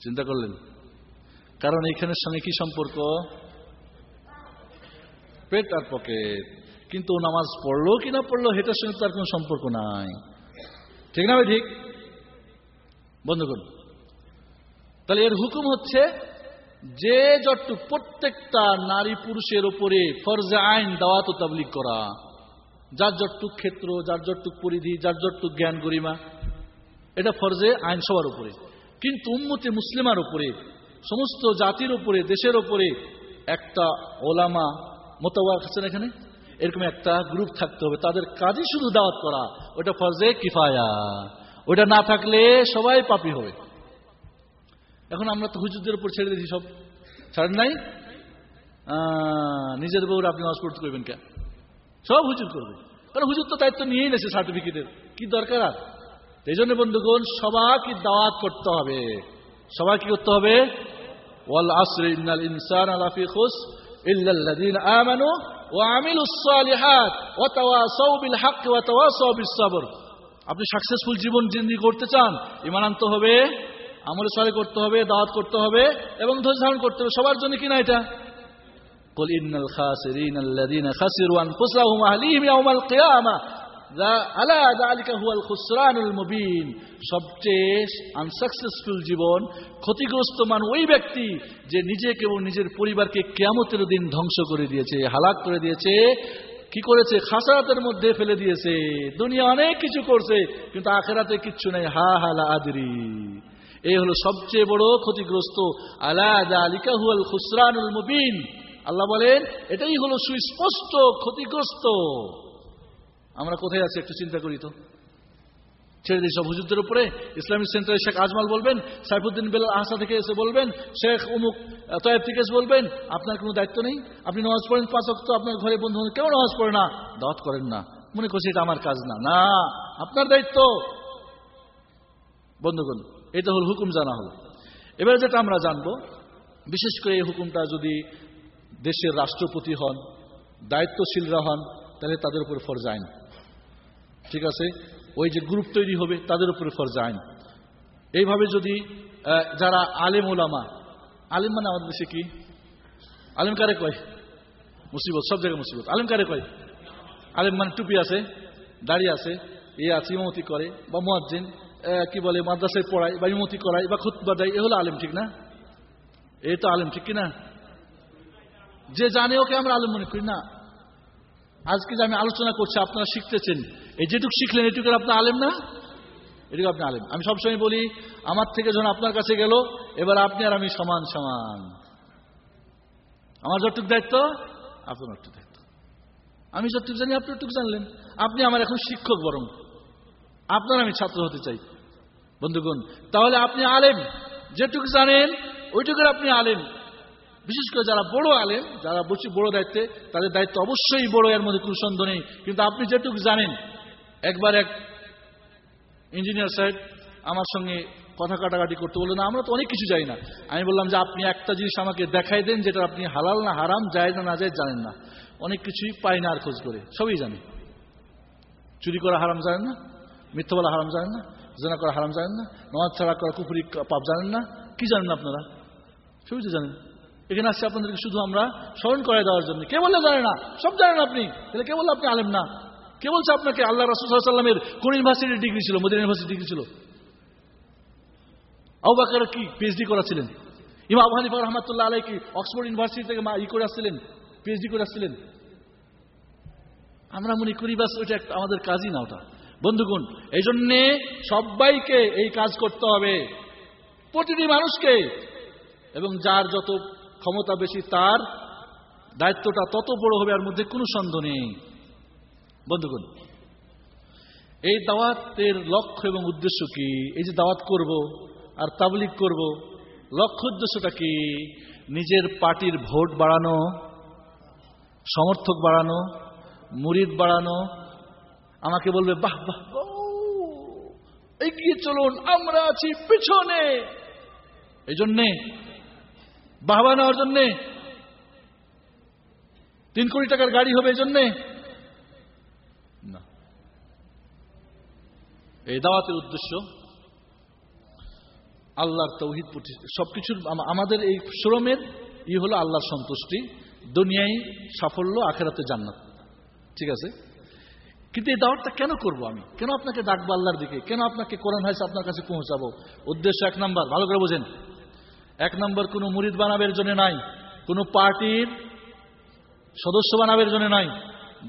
চিন্তা করলেন, কারণ এইখানের সঙ্গে কি সম্পর্ক? পেট আর পকেট কিন্তু নামাজ পড়ল কি না পড়ল, সেটার সঙ্গে তার কোনো সম্পর্ক নাই। ঠিক না ভাই, ঠিক? বন্ধ করুন। তাহলে এর হুকুম হচ্ছে, যে যতটুক প্রত্যেকটা নারী পুরুষের ওপরে ফরজে আইন, দাওয়াত তাবলিক করা, যার যতটুক ক্ষেত্র, যার যতটুক পরিধি, যার যতটুক জ্ঞান গরিমা, এটা ফরজে আইন সবার উপরে। কিন্তু উম্মতে মুসলিমার উপরে, সমস্ত জাতির উপরে, দেশের উপরে একটা ওলামা মোতাবাক আছেন এখানে? এরকম একটা গ্রুপ থাকতে হবে। তাদের কাজই শুধু দাওয়াত করা। ওটা ফরজে কিফায়া। ওটা না থাকলে সবাই পাপি হবে। এখন আমরা তো হুজুরদের উপর ছেড়ে দিয়েছি সব। ছাড়েন নাই? নিজের বউর আপনি নামাজ পড়তে করবেন কেন সব হুজুর করবে। কারণ হুজুর তো দায়িত্ব নিয়েই নেছে সার্টিফিকেটের কি দরকার আর? এই জন্য বন্ধুগণ, সবাইকে দাওয়াত করতে হবে। সবাই কি করতে হবে? ওয়াল আসর ইন্নাল ইনসান আলাফি খুস ইল্লাল্লাযীনা আমানু ওয়া আমিলুস সালিহাত ওয়া তাওয়াসাউ বিল হক ওয়া তাওয়াসাউ বিস sabr আপনি সাকসেসফুল জীবন জিন্দি করতে চান ইমান আনতে হবে আমল সালে করতে হবে দাওয়াত করতে হবে এবং ধৈর্য ধারণ করতে হবে সবার জন্য কি না এটা قل إن الخاسرين الذين خسروا أنفسهم وأهليهم يوم القيامة আলা আলিকা হুয়াল খুসরানুল মুবিন। সবচেয়ে আনসাকসেসফুল জীবন, ক্ষতিগ্রস্ত মান ওই ব্যক্তি যে নিজেকে এবং নিজের পরিবারকে কেয়ামতের দিন ধ্বংস করে দিয়েছে, হালাক করে দিয়েছে, কি করেছে? খাসারাতের মধ্যে ফেলে দিয়েছে। দুনিয়া অনেক কিছু করছে, কিন্তু আখেরাতে কিচ্ছু নেই। হা হালা আদরি। এই হলো সবচেয়ে বড় ক্ষতিগ্রস্ত। আলা আলিকা হুয়াল খুসরানুল মুবিন। আল্লাহ বলেন, এটাই হলো সুস্পষ্ট ক্ষতিগ্রস্ত। আমরা কোথায় আছি একটু চিন্তা করি তো। ছেড়ে দিই সব উপরে। ইসলামিক সেন্টারে শেখ আজমাল বলবেন, সাইফুদ্দিন বেলাল আহসা থেকে এসে বলবেন, শেখ উমুক তয়েব থেকে এসে বলবেন, আপনার কোনো দায়িত্ব নেই? আপনি নামাজ পড়েন পাঁচ অক্ত আপনার ঘরে বন্ধু কেউ নামাজ পড়ে না। দাওয়াত করেন না। মনে করছে এটা আমার কাজ না। না, আপনার দায়িত্ব। বন্ধুগণ, এটা হল হুকুম জানা হলো। এবার যেটা আমরা জানব, বিশেষ করে এই হুকুমটা যদি দেশের রাষ্ট্রপতি হন, দায়িত্বশীলরা হন, তাহলে তাদের উপর ফরজ আইন। ঠিক আছে? ওই যে গ্রুপ তৈরি হবে, তাদের উপরে ফরজ আইন। এইভাবে যদি যারা আলেম ওলামা আলেম মানে আমাদের দেশে কি? আলেম কারে কয়? মুসিবত, সব জায়গায় মুসিবত। আলেম কারে কয়? আলেম মানে টুপি আছে, দাড়ি আছে, এ আছে, ইমামতি করে, বা মোয়াজ্জিন কি বলে, মাদ্রাসায় পড়ায়, বা ইমতি করায়, বা খুতবা দেয়, এ হলো আলেম, ঠিক না? এই তো আলেম, ঠিক কিনা? যে জানে ওকে আমরা আলেম মনে করি না। আজকে যে আমি আলোচনা করছি, আপনারা শিখতেছেন। এই যেটুকু শিখলেন, এটুকু আপনার আলেম না? এটুকু আপনি আলেম। আমি সবসময় বলি, আমার থেকে যখন আপনার কাছে গেল, এবার আপনি আর আমি সমান সমান। আমার যতটুক দায়িত্ব, আপনার অতটুকু দায়িত্ব। আমি যতটুকু জানি, আপনি অতটুকু জানলেন। আপনি আমার এখন শিক্ষক বরং। আপনার আমি ছাত্র হতে চাই। বন্ধুগণ, তাহলে আপনি আলেম। যেটুকু জানেন, ওইটুকুর আপনি আলেম। বিশেষ করে যারা বড় আলেম, যারা বসে বড় দায়িত্বে, তাদের দায়িত্ব অবশ্যই বড়, এর মধ্যে কোনো নেই। কিন্তু আপনি যেটুকু জানেন, একবার এক ইঞ্জিনিয়ার সাহেব আমার সঙ্গে কথা কাটাকাটি করতে বলল, না, আমরা তো অনেক কিছু জানি না। আমি বললাম যে, আপনি একটা জিনিস আমাকে দেখাই দেন, যেটা আপনি হালাল না হারাম যায় না না যায় জানেন না। অনেক কিছুই পাই না আর খোঁজ করে, সবই জানি। চুরি করা হারাম জানেন না, মিথ্যা বলা হারাম জানেন না, জেনা করা হারাম জানেন না, নামাজ ছাড়া করা কুপুরি পাপ জানেন না, কি জানেন না আপনারা? সবই তো জানেন। এখানে আসছে আপনাদেরকে শুধু আমরা স্মরণ করে দেওয়ার জন্য। কে বললে জানে না? সব জানেন আপনি। তাহলে কে বললে আপনি আলেম না? কে বলছে আপনাকে? আল্লাহ রাসুসাল্লামের কোন ইউনিভার্সিটির ডিগ্রি ছিল? মোদিন ইউনিভার্সিটি ডিগ্রি ছিল। আবু কি? পিএইচডি করাছিলেন। ইমাম আবু হানিফা রহমাতুল্লাহ আলাই কি অক্সফোর্ড ইউনিভার্সিটি থেকে মা ই করে আসছিলেন। পিএইচডি করে আসছিলেন। আমরা মনে করি বাস ওইটা একটা আমাদের কাজই না ওটা। বন্ধুগণ এই জন্যে সবাইকে এই কাজ করতে হবে। প্রতিটি মানুষকে। এবং যার যত ক্ষমতা বেশি, তার দায়িত্বটা তত বড় হবে, আর মধ্যে কোনো সন্দেহ নেই। বন্ধুগণ, এই দাওয়াতের লক্ষ্য এবং উদ্দেশ্য কি? এই যে দাওয়াত করব আর তাবলিক করব, লক্ষ্য উদ্দেশ্যটা কি? নিজের পার্টির ভোট বাড়ানো, সমর্থক বাড়ানো, মুরিদ বাড়ানো। আমাকে বলবে, বাহ বাহ এগিয়ে চলুন, আমরা আছি পিছনে। এই জন্যে বাহবা নেওয়ার জন্যে? তিন কোটি টাকার গাড়ি হবে এই জন্যে? না। এই দাওয়াতের উদ্দেশ্য আল্লাহর তৌহিদ প্রতিষ্ঠা সবকিছুর আমাদের এই শ্রমের ই হলো আল্লাহর সন্তুষ্টি, দুনিয়ায় সাফল্য, আখেরাতে জান্নাত। ঠিক আছে? কিন্তু এই দাওয়াতটা কেন করব আমি? কেন আপনাকে ডাকবো আল্লাহর দিকে? কেন আপনাকে কোরআন হাইস আপনার কাছে পৌঁছাবো? উদ্দেশ্য এক নাম্বার, ভালো করে বোঝেন। এক নম্বর, কোনো মুরিদ বানাবের জন্য নাই, কোনো পার্টির সদস্য বানাবের জন্য নাই,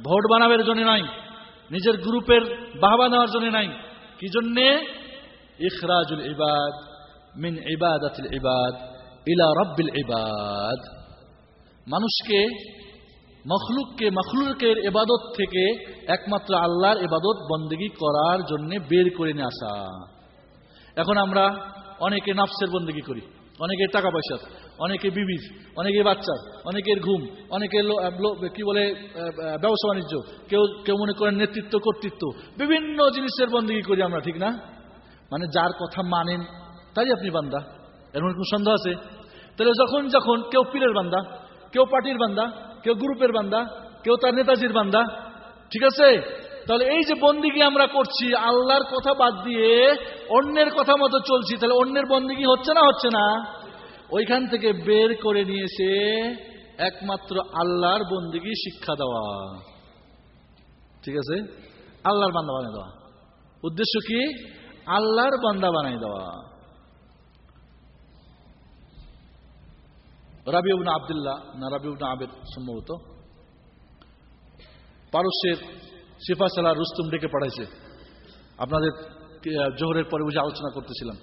ভোট বানাবের জন্য নাই, নিজের গ্রুপের বাহবা দেওয়ার জন্য নাই। কি জন্যে? ইখরাজুল ইবাদ, মিন ইবাদাতিল ইবাদ, ইলা রব্বিল ইবাদ। মানুষকে, মখলুককে, মখলুকের এবাদত থেকে একমাত্র আল্লাহর এবাদত বন্দেগী করার জন্য বের করে নিয়ে আসা। এখন আমরা অনেকে নাফসের বন্দেগী করি। অনেকের টাকা পয়সা অনেকে বিবির অনেকে বাচ্চার অনেকের ঘুম, অনেকের কি বলে ব্যবসা বাণিজ্য, কেউ কেউ মনে করেন নেতৃত্ব, কর্তৃত্ব, বিভিন্ন জিনিসের বন্দী করি আমরা, ঠিক না? মানে যার কথা মানেন, তাই আপনি বান্দা। মধ্যে কোনো সন্দেহ আছে? তাহলে যখন যখন কেউ পীরের বান্দা, কেউ পার্টির বান্দা, কেউ গ্রুপের বান্দা, কেউ তার নেতাজির বান্দা, ঠিক আছে? তাহলে এই যে বন্দিগি আমরা করছি, আল্লাহর কথা বাদ দিয়ে অন্যের কথা মতো চলছি, তাহলে অন্যের বন্দিগি হচ্ছে না হচ্ছে না? ওইখান থেকে বের করে নিয়ে এসে একমাত্র আল্লাহর বন্দিগি শিক্ষা দেওয়া। ঠিক আছে? আল্লাহর বান্দা বানিয়ে দেওয়া। উদ্দেশ্য কি? আল্লাহর বান্দা বানাই দেওয়া। রাবিউবনা আবদুল্লাহ না রাবিউবনা আবেদ সম্ভবত। পারস্যের সিফা সালা রুস্তুম ডেকে পাঠাইছে। আপনাদের জোহরের পরে বুঝে আলোচনা করতেছিলাম।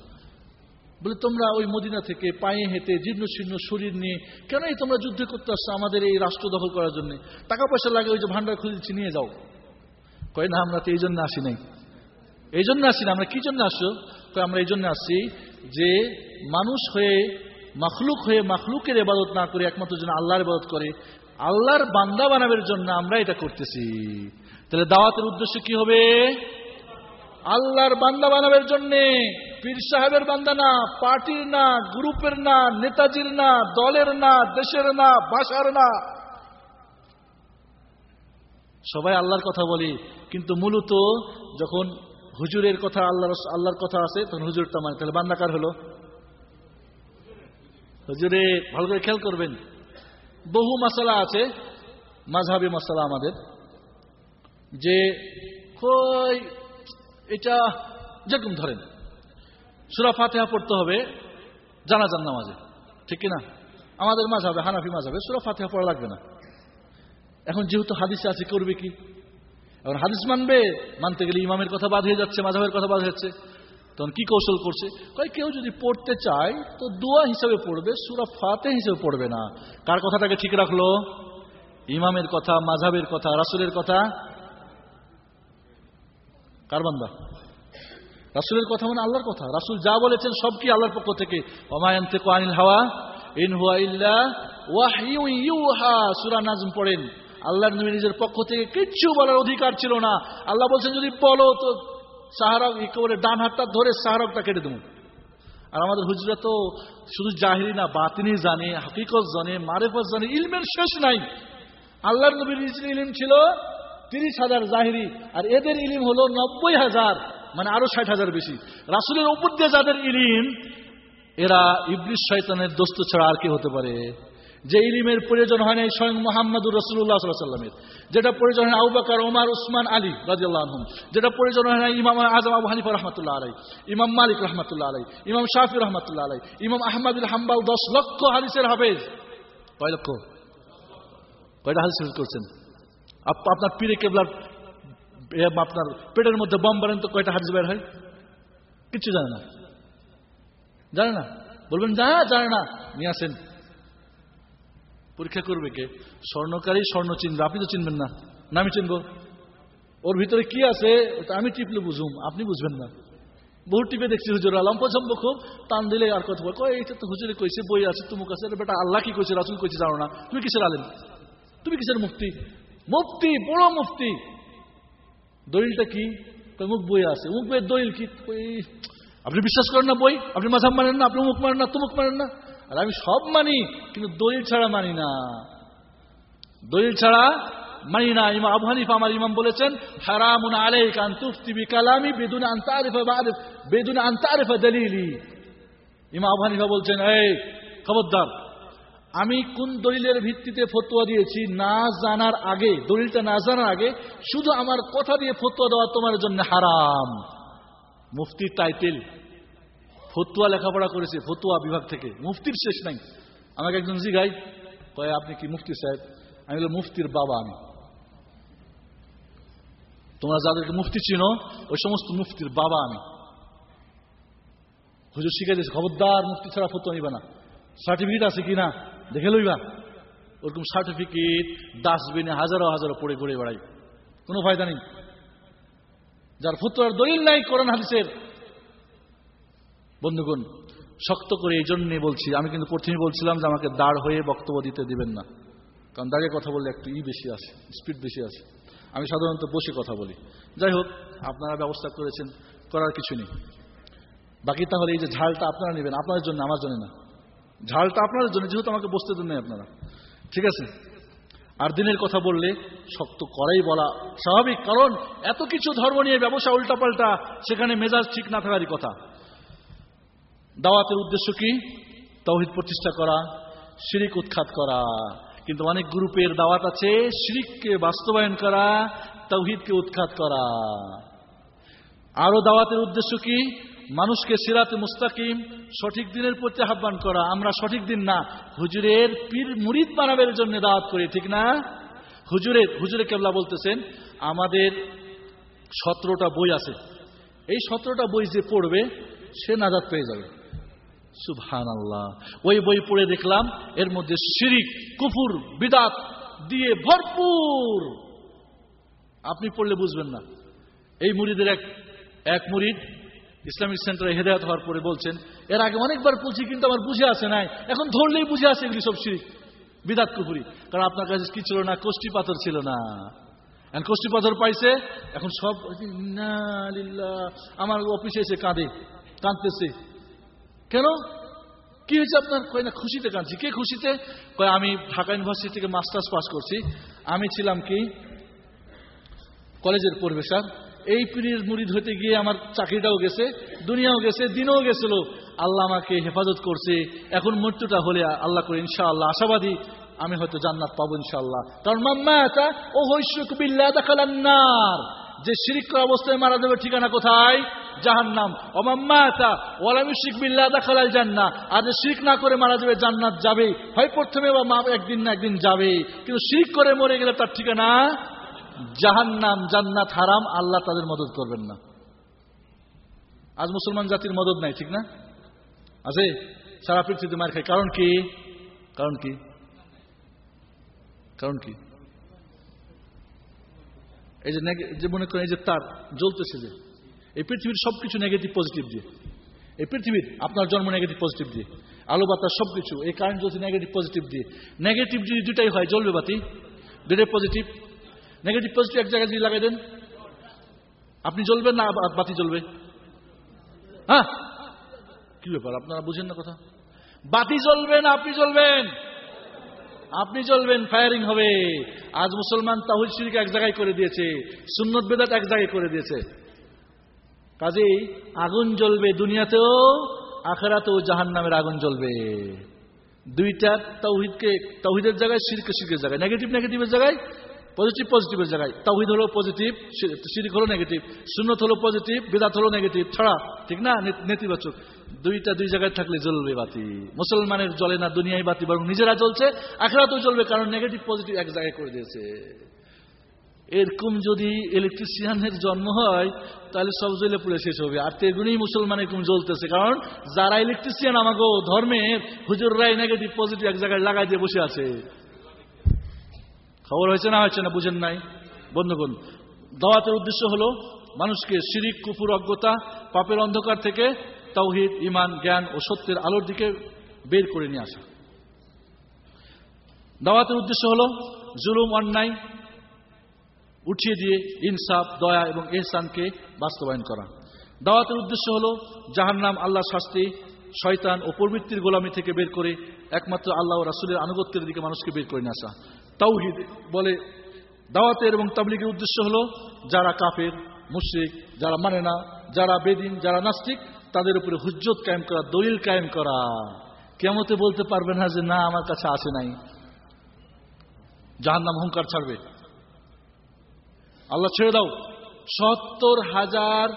বলে, তোমরা ওই মদিনা থেকে পায়ে হেঁটে জীর্ণ শীর্ণ শরীর নিয়ে কেন এই তোমরা যুদ্ধ করতে আসছো আমাদের এই রাষ্ট্র দখল করার জন্য? টাকা পয়সা লাগে, ওই যে ভান্ডার খুঁজেছি নিয়ে যাও। কয়, না, আমরা তো এই জন্য আসি নাই। এই জন্য আসি না, আমরা কি জন্য আসছো? কয়, আমরা এই জন্য আসছি যে মানুষ হয়ে, মাখলুক হয়ে মাখলুকের এবাদত না করে, একমাত্র যেন আল্লাহর ইবাদত করে, আল্লাহর বান্দা বানাবের জন্য আমরা এটা করতেছি। তাহলে দাওয়াতের উদ্দেশ্য কি হবে? আল্লাহর বান্দা বানাবের জন্য পীর সাহেবের বান্দা না পার্টির না গ্রুপের না নেতাজির না দলের না দেশের না ভাষার না। সবাই আল্লাহর কথা বলি কিন্তু মূলত যখন হুজুরের কথা আল্লাহর আল্লাহর কথা আছে তখন হুজুরটা মানে তাহলে বান্দাকার হলো? হুজুরে ভালো করে খেয়াল করবেন। বহু মশলা আছে মাঝহাবি মশলা আমাদের। যে এটা যেরকম ধরেন, সুরা ফাতেহা পড়তে হবে জানাজান নামাজে, ঠিক কিনা? আমাদের মাঝ হবে হানাফি মাঝ হবে সুরা ফাতেহা পড়া লাগবে না। এখন যেহেতু হাদিসে আছে, করবে কি? এখন হাদিস মানবে, মানতে গেলে ইমামের কথা বাদ হয়ে যাচ্ছে, মাঝাবের কথা বাদ হচ্ছে তখন কি কৌশল করছে? কেউ যদি পড়তে চায়, তো দোয়া হিসাবে পড়বে, সুরা ফাতে হিসেবে পড়বে না। কার কথাটাকে ঠিক রাখল? ইমামের কথা, মাঝাবের কথা, রাসুলের কথা কার বান্দা? রাসুলের কথা মানে আল্লাহর কথা। রাসুল যা বলেছেন সব কি আল্লাহর পক্ষ থেকে? অমায়ন্তে কোয়ানিল হাওয়া? ইন হুয়া ইল্লা নাজম পড়েন। আল্লাহর নবী নিজের পক্ষ থেকে কিচ্ছু বলার অধিকার ছিল না। আল্লাহ বলছেন, যদি বলো তো সাহারক একেবারে ডান হাতটা ধরে সাহারকটা কেটে দেবো। আর আমাদের হুজরা তো শুধু জাহিরি না, বাতিনি জানে, হাকিকত জানে, মারেফত জানে, ইলমের শেষ নাই। আল্লাহর নবীর ইলম ছিল তিরিশ হাজার জাহিরি, আর এদের ইলিম হলো নব্বই হাজার মানে আরও ষাট হাজার বেশি। রাসুলের উপর দিয়ে যাদের ইলিম, এরা ইবলিশ শয়তানের দোস্ত ছাড়া আর কি হতে পারে? যে ইলিমের প্রয়োজন হয় না স্বয়ং মোহাম্মদুর রসুল্লাহ সাল্লামের যেটা প্রয়োজন হয় আউবাকার ওমার, উসমান, আলী রাজিয়াল্লাহ যেটা প্রয়োজন হয় না ইমাম আজম, আবু হানিফা রহমতুল্লাহ আলাই ইমাম মালিক রহমতুল্লাহ আলাই ইমাম শাফি রহমতুল্লাহ আলাই ইমাম আহমদুল হাম্বাল দশ লক্ষ হাদিসের হাফেজ। কয় লক্ষ? কয়টা হাদিস করছেন? আপনার পীরে কেবলার আপনার পেটের মধ্যে বম বারেন তো কয়টা হাদিস বের হয়? কিচ্ছু জানে না। জানে না? বলবেন যা জানে না। নিয়ে আসেন। পরীক্ষা করবে কে? স্বর্ণকারী, স্বর্ণ চিনবে। আপনি তো চিনবেন না। না, আমি চিনবো। ওর ভিতরে কি আছে? আমি টিপলে বুঝুম। আপনি বুঝবেন না। বহু টিপে দেখছি, হুজুর আলম। পছন্দ খুব টান দিলে আর কথা বল। এটা তো হুজুরে কইছে, বই আছে তুমি কাছে বেটা, আল্লাহ কি কইছে, রাসুল কইছে, জানো না। তুমি কিসের আলেন তুমি কিসের মুক্তি মুফতি, বড় মুফতি। দলিলটা কি? মুখ বই আছে। মুখ বইয়ের দলিল কি? আপনি বিশ্বাস করেন না বই? আপনি মাঝাব মানেন না? আপনি মুখ মানেন না? তুমুক মানেন না? আর, আমি সব মানি, কিন্তু দলিল ছাড়া মানি না। দলিল ছাড়া মানি না। ইমাম আবু আমার ইমাম বলেছেন, হারামুন আলাইক আন তুফতি বিকালামি বেদুন আনতারিফা বারিফ বেদুন আনতারিফা দলিলি। ইমাম আবু হানিফা বলছেন, এই খবরদার আমি কোন দলিলের ভিত্তিতে ফতোয়া দিয়েছি না জানার আগে, দলিলটা না জানার আগে, শুধু আমার কথা দিয়ে ফতোয়া দেওয়া তোমার জন্য হারাম। মুফতির টাইটেল, ফতুয়া লেখাপড়া করেছে ফতুয়া বিভাগ থেকে। মুফতির শেষ নাই। আমাকে একজন জিগাই, কয়, আপনি কি মুফতি সাহেব? আমি বললাম, মুফতির বাবা আমি। তোমরা যাদেরকে মুফতি চিনো, ওই সমস্ত মুফতির বাবা আমি। হুজুর শিখে দিয়েছে, খবরদার, মুফতি ছাড়া ফতুয়া নিবে না। সার্টিফিকেট আছে কি না? দেখে লইবা। ওরকম সার্টিফিকেট ডাস্টবিনে হাজারো হাজারো পড়ে ঘুরে বেড়াই। কোনো ফায়দা নেই। যার ফতুয়ার দলিল নাই কোরআন হাদিসের। বন্ধুগণ, শক্ত করে এই জন্যে বলছি, আমি কিন্তু প্রথমে বলছিলাম যে আমাকে দাঁড় হয়ে বক্তব্য দিতে দিবেন না। কারণ দাঁড়িয়ে কথা বললে একটু ই বেশি আছে স্পিড বেশি আছে আমি সাধারণত বসে কথা বলি। যাই হোক, আপনারা ব্যবস্থা করেছেন, করার কিছু নেই। বাকি তাহলে এই যে ঝালটা আপনারা নেবেন, আপনাদের জন্য, আমার জন্য না। ঝালটা আপনাদের জন্য, যেহেতু আমাকে বসতে দেন আপনারা। ঠিক আছে? আর দিনের কথা বললে শক্ত করাই বলা স্বাভাবিক, কারণ এত কিছু ধর্ম নিয়ে ব্যবসা উল্টাপাল্টা, সেখানে মেজাজ ঠিক না থাকারই কথা। দাওয়াতের উদ্দেশ্য কি? তৌহিদ প্রতিষ্ঠা করা, শিরিক উৎখাত করা। কিন্তু অনেক গ্রুপের দাওয়াত আছে, শিরিককে বাস্তবায়ন করা, তৌহিদকে উৎখাত করা। আরও দাওয়াতের উদ্দেশ্য কি? মানুষকে সিরাতে মুস্তাকিম, সঠিক দিনের প্রতি আহ্বান করা, আমরা সঠিক দিন না। হুজুরের পীর মুরিদ বানাবের জন্য দাওয়াত করি, ঠিক না? হুজুরের, হুজুরে কেবলা বলতেছেন, আমাদের সতেরোটা বই আছে। এই সতেরোটা বই যে পড়বে, সে নাজাদ পেয়ে যাবে। সুবহান আল্লাহ ওই বই পড়ে দেখলাম, এর মধ্যে শিরিক, কুফুর, বিদাত দিয়ে ভরপুর। আপনি পড়লে বুঝবেন না। এই মুরিদের এক এক মুরিদ ইসলামিক সেন্টারে হেদায়ত হওয়ার পরে বলছেন, এর আগে অনেকবার বলছি কিন্তু আমার বুঝে আসে নাই। এখন ধরলেই বুঝে আসে এগুলি সব শিরিক, বিদাত কুফুরি। কারণ আপনার কাছে কি ছিল না, কোষ্টি পাথর ছিল না। এখন কোষ্টি পাথর পাইছে, এখন সব আমার অফিসে এসে কাঁদে, কাঁদতেছে। কেন? কি হয়েছে আপনার? কয় না, খুশিতে কাঁদছি। কে খুশিতে? কয়, আমি ঢাকা ইউনিভার্সিটি থেকে মাস্টার্স পাস করছি। আমি ছিলাম কি? কলেজের প্রফেসর। এই পীরের মুড়িদ হতে গিয়ে আমার চাকরিটাও গেছে, দুনিয়াও গেছে, দিনও গেছিল। আল্লাহ আমাকে হেফাজত করছে। এখন মৃত্যুটা হলে আল্লাহ করে ইনশাআল্লাহ। আশাবাদী আমি হয়তো জান্নাত পাবো ইনশাআল্লাহ। কারণ মাম্মা এটা ও হৈশুক বিল্লাহ দেখালান্নার যে শিরিক অবস্থায় মারা যাবে ঠিকানা কোথায়? জাহান্নাম। অমাম্মা এটা ওয়ালামি শিখ বিল্লাহ দেখালাল জান্না আর যে না করে মারা যাবে জান্নাত যাবে হয় প্রথমে বা মা একদিন না একদিন যাবে কিন্তু শিরিক করে মরে গেলে তার ঠিকানা জাহান্নাম, জান্নাত হারাম, আল্লাহ তাদের মদত করবেন না। আজ মুসলমান জাতির মদত নাই, ঠিক না? আছে সারা পৃথিবীতে মার খায় কারণ কি? কারণ কি? কারণ কি? এই যে যে মনে করেন, এই যে তার জ্বলতেছে যে, এই পৃথিবীর সবকিছু নেগেটিভ পজিটিভ দিয়ে। এই পৃথিবীর আপনার জন্ম নেগেটিভ পজিটিভ দিয়ে। আলো, বাতাস, সবকিছু, এই কারেন্ট জ্বলছে নেগেটিভ পজিটিভ দিয়ে। নেগেটিভ যদি দুটাই হয়, জ্বলবে বাতি? দুটাই পজিটিভ নেগেটিভ, পজিটিভ এক জায়গায় যদি লাগাই দেন। আপনি জ্বলবেন না বাতি জ্বলবে। হ্যাঁ? কি ব্যাপার? আপনারা বুঝেন না কথা? বাতি জ্বলবেন, আপনি জ্বলবেন। আপনি জ্বলবেন ফায়ারিং হবে। আজ মুসলমান তাহুল শিরিক এক জায়গায় করে দিয়েছে, সুন্নত বেদাত এক জায়গায় করে দিয়েছে। কাজেই আগুন জ্বলবে দুনিয়াতেও, আখেরাতেও জাহান নামের আগুন জ্বলবে। দুইটা তাওহিদকে তাওহিদের জায়গায় শিরকে শিরকের জায়গায়। নেগেটিভ নেগেটিভের জায়গায় পজিটিভ পজিটিভের জায়গায় তাওহিদ হলো পজিটিভ শিরিক হলো নেগেটিভ সুন্নত হলো পজিটিভ বিদাত হলো নেগেটিভ ছাড়া, ঠিক না? নেতিবাচক। দুইটা দুই জায়গায় থাকলে জ্বলবে বাতি। মুসলমানের জ্বলে না, দুনিয়ায় বাতি, বরং নিজেরা জ্বলছে, আখেরাতেও জ্বলবে, কারণ নেগেটিভ পজিটিভ এক জায়গায় করে দিয়েছে। এরকম যদি ইলেকট্রিশিয়ানের জন্ম হয়, তাহলে সব জ্বলে পুড়ে শেষ হবে। আর তেগুনেই মুসলমান এরকম জ্বলতেছে, কারণ যারা ইলেকট্রিশিয়ান আমাকে ধর্মের, হুজুররাই নেগেটিভ পজিটিভ এক জায়গায় লাগাই দিয়ে বসে আছে। খবর হয়েছে না হয়েছে না বুঝেন নাই? বন্ধুগণ, দাওয়াতের উদ্দেশ্য হলো মানুষকে শিরিক কুপুর অজ্ঞতা, পাপের অন্ধকার থেকে তাওহিদ ইমান জ্ঞান ও সত্যের আলোর দিকে বের করে নিয়ে আসা। দাওয়াতের উদ্দেশ্য হল জুলুম, অন্যায় উঠিয়ে দিয়ে ইনসাফ, দয়া এবং এহসানকে বাস্তবায়ন করা। দাওয়াতের উদ্দেশ্য হল জাহান্নাম আল্লাহ শাস্তি, শয়তান ও প্রবৃত্তির গোলামি থেকে বের করে একমাত্র আল্লাহ রাসুলের আনুগত্যের দিকে মানুষকে বের করে নিয়ে আসা। তাওহিদ বলে দাওয়াতের এবং তাবলিগের উদ্দেশ্য হল, যারা কাফের, মুশরিক, যারা মানে না, যারা বেদিন, যারা নাস্তিক, তাদের উপরে হুজ্জত কায়েম করা, দলিল কায়েম করা। কেমতে বলতে পারবে না যে, না, আমার কাছে আসে নাই। জাহান্নাম অহংকার ছাড়বে। আল্লাহ ছেড়ে দাও, সত্তর হাজার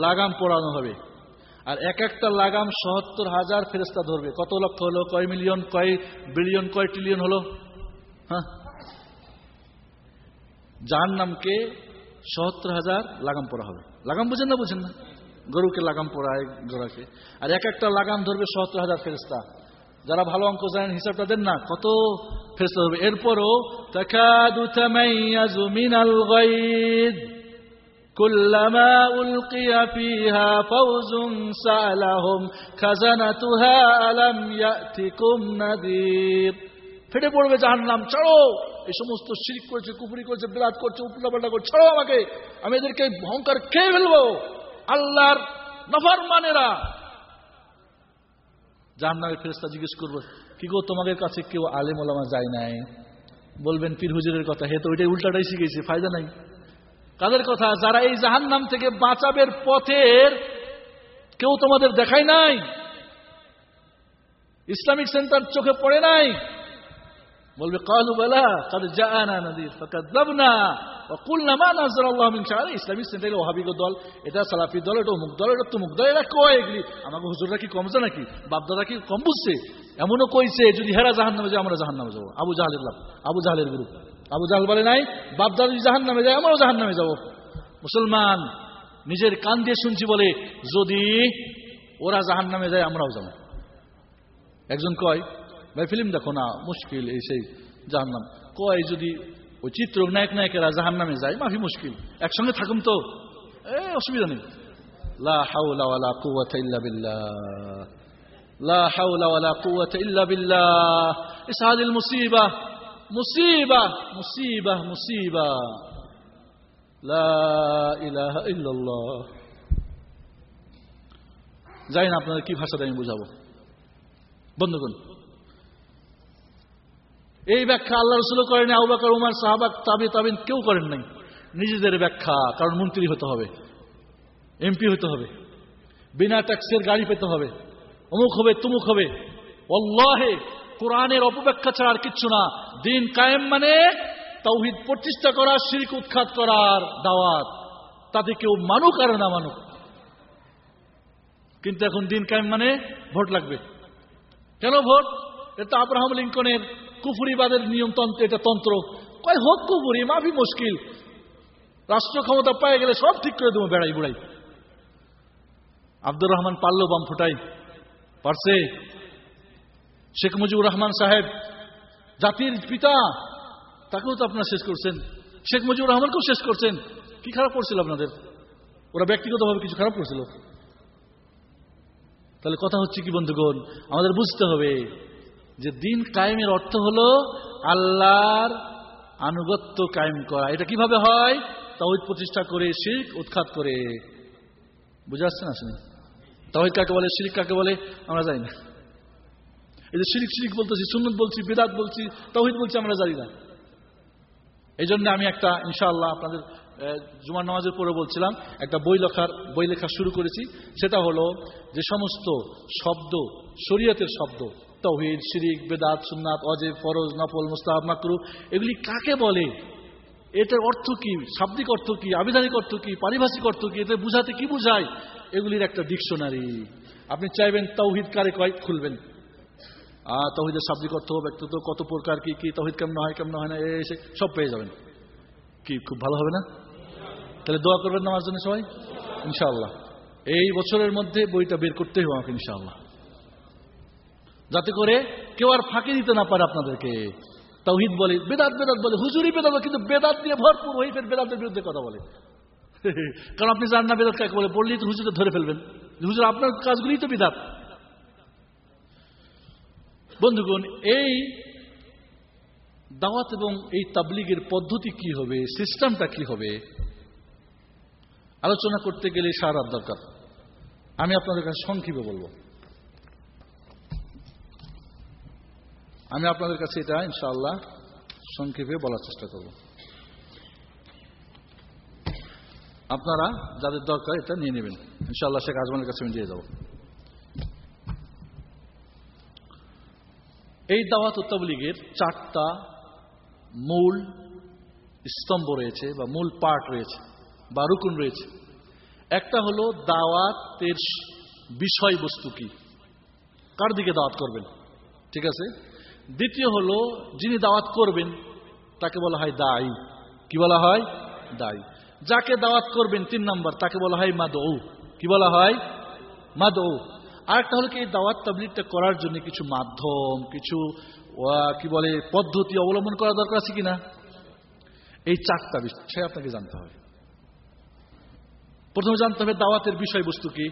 লাগাম পড়ানো হবে। আর এক একটা লাগাম সত্তর হাজার ফেরেস্তা ধরবে। কত লক্ষ হলো? কয় মিলিয়ন, কয় বিলিয়ন, কয় ট্রিলিয়ন হলো? হ্যাঁ যার নামকে সত্তর হাজার লাগাম পড়া হবে লাগাম বুঝেন না বুঝেন না গরুকে লাগাম পড়ায় গোড়াকে আর এক একটা লাগাম ধরবে সত্তর হাজার ফেরেস্তা যারা ভালো অঙ্ক জানেন হিসাবটা দেন না কত ফেরেস্তা ধরবে এরপরও তাকাদু তামাইয়াজু মিনাল গায়দ كلما ألقي فيها فوز سألهم خزنتها ألم يأتكم نذير ফেটে পড়বে জাহান্নাম, ছাড়ো। এই সমস্ত শিরিক করেছে কুপুরি করেছে বিরাট করছে, উল্টাপাল্টা করছে, ছাড়ো আমাকে। আমি এদেরকে অহংকার খেয়ে ফেলব। আল্লাহর নফার মানেরা। জাহান্নামের ফেরেস্তা জিজ্ঞেস করব, কি গো, তোমাদের কাছে কেউ আলেম ওলামা যায় নাই? বলবেন, পীর হুজুরের কথা। হে তো ওইটাই উল্টাটাই শিখেছি, ফায়দা নাই। কাদের কথা? যারা এই জাহান্নাম থেকে বাঁচাবের পথের কেউ তোমাদের দেখায় নাই? ইসলামিক সেন্টার চোখে পড়ে নাই? বলবে কালু বেলা কাদের জানা নদীর ফাকাদ্দাবনা وقلنا ما نزل الله من شيء ইসলামিক সেন্টার ওহাবিগ দল এটা সালাফি দল এটা অমুক দল এটা তুমুক দল এরা কয় এগুলি আমাকে হুজুররা কি কমছে নাকি বাপদাদা কি কম বুঝছে এমনও কইছে যদি হেরা জাহান নামে যায় আমরা জাহান নামে যাবো আবু জাহালের লাভ আবু জাহালের গ্রুপ আবু জাহাল বলে নাই বাপদাদা যদি জাহান নামে যায় আমরাও জাহান নামে যাবো মুসলমান নিজের কান দিয়ে শুনছি বলে যদি ওরা জাহান নামে যায় আমরাও যাবো একজন কয় ভাই ফিল্ম দেখো না, মুশকিল এই সেই জাহান নাম কয় যদি ওই চিত্র নায়ক নায়কেরা জাহান নামে যায়, মাফি মুশকিল। একসঙ্গে থাকুন তো। এ, অসুবিধা নেই। মুসিবা। জানি না, আপনাদের কি ভাষাটা আমি বুঝাবো? বন্ধুগণ এই ব্যাখ্যা আল্লাহ রসুল করেন আউবাকর উমার সাহাবাক তাবি, তাবিন কেউ করেন নাই। নিজেদের ব্যাখ্যা, কারণ মন্ত্রী হতে হবে, এমপি হতে হবে, বিনা ট্যাক্সের গাড়ি পেতে হবে, অমুক হবে, তুমুক হবে। অল্লাহে কোরআনের অপব্যাখ্যা ছাড়া আর কিচ্ছু না। দিন কায়েম মানে তৌহিদ প্রতিষ্ঠা করা, শিরিক উৎখাত করার দাওয়াত। তাতে কেউ মানুক আর না মানুক। কিন্তু এখন দিন কায়েম মানে ভোট লাগবে। কেন ভোট? এটা আব্রাহাম লিঙ্কনের কুফুরিবাদের নিয়মতন্ত্র, এটা তন্ত্র। কয়, হোক কুফুরি, মাফি মুশকিল। রাষ্ট্র ক্ষমতা পায়ে গেলে সব ঠিক করে দেবো বেড়াই বুড়াই। আব্দুর রহমান পারল বাম ফুটাই। পারছে? শেখ মুজিবুর রহমান সাহেব, জাতির পিতা, তাকেও তো আপনারা শেষ করছেন। শেখ মুজিবুর রহমানকেও শেষ করছেন। কি খারাপ করছিল আপনাদের? ওরা ব্যক্তিগতভাবে কিছু খারাপ করছিল। তাহলে কথা হচ্ছে কি, বন্ধুগণ? আমাদের বুঝতে হবে যে দিন কায়েমের অর্থ হলো আল্লাহর আনুগত্য কায়েম করা। এটা কীভাবে হয়? তাওহিদ প্রতিষ্ঠা করে, শির্ক উৎখাত করে। বুঝে আসছে না আসেনি? তাওহিদ কাকে বলে, শিরিক কাকে বলে? আমরা জানি না। এই যে শিরিক শিরিক বলতেছি, সুন্নত বলছি, বেদাত বলছি, তাওহিদ বলছি, আমরা জানি না। এই জন্য আমি একটা, ইনশাআল্লাহ আপনাদের জুমার নামাজের পরে বলছিলাম, একটা বই লেখার, বই লেখা শুরু করেছি। সেটা হলো যে সমস্ত শব্দ, শরীয়তের শব্দ তৌহিদ, শিরিক, বেদাত, সুন্নাত অজে ফরজ, নফল, মুস্তাহাব, মাকরু, এগুলি কাকে বলে? এটার অর্থ কি? শাব্দিক অর্থ কি? আবিধানিক অর্থ কি? পারিভাষিক অর্থ কি? এতে বুঝাতে কি বুঝায়? এগুলির একটা ডিকশনারি। আপনি চাইবেন তৌহিদ কারে কয়? খুলবেন। আর তৌহিদের শাব্দিক অর্থ ব্যক্তিত্ব কত প্রকার, কি কি, তৌহিদ কেমন হয় কেমন হয় না এসে সব পেয়ে যাবেন। কি, খুব ভালো হবে না? তাহলে দোয়া করবেন আমার জন্য সবাই? ইনশাআল্লাহ। এই বছরের মধ্যে বইটা বের করতেই হবে আমাকে, ইনশাআল্লাহ। যাতে করে কেউ আর ফাঁকি দিতে না পারে আপনাদেরকে। তাওহিদ বলে, বেদাত বেদাত বলে, হুজুরি বেদাত কিন্তু বেদাত দিয়ে ভরপুর হয়ে ফের বেদাতের বিরুদ্ধে কথা বলে। কারণ আপনি জান না বেদাত কাকে বলে বললেই তো হুজুরে ধরে ফেলবেন। হুজুর, আপনার কাজগুলি তো বিদাত। বন্ধুগণ, এই দাওয়াত এবং এই তাবলিগের পদ্ধতি কি হবে, সিস্টেমটা কি হবে, আলোচনা করতে গেলে সারার দরকার। আমি আপনাদের কাছে সংক্ষেপে বলব। আমি আপনাদের কাছে এটা, ইনশাআল্লাহ, সংক্ষেপে বলার চেষ্টা করব। আপনারা যাদের দরকার এটা নিয়ে নেবেন। ইনশাআল্লাহ শেখ আজমানের কাছে আমি দিয়ে যাব। এই দাওয়াত উত্তাবলিগের চারটা মূল স্তম্ভ রয়েছে বা মূল পার্ট রয়েছে বা রুকুন রয়েছে। একটা হলো দাওয়াতের বিষয়বস্তু কি? কার দিকে দাওয়াত করবেন? ঠিক আছে? দ্বিতীয় হলো, যিনি দাওয়াত করবেন, তাকে বলা হয় দায়ী কি বলা হয়? দায়ী যাকে দাওয়াত করবেন, তিন নম্বর, তাকে বলা হয় মাদৌ কি বলা হয়? মাদৌ আরেকটা হলো কি, এই দাওয়াত তাবলিগটা করার জন্য কিছু মাধ্যম, কিছু কি বলে, পদ্ধতি অবলম্বন করা দরকার আছে কিনা? এই চারটা বিষয় আপনাকে জানতে হবে। প্রথমে জানতে হবে দাওয়াতের বিষয়বস্তু কি।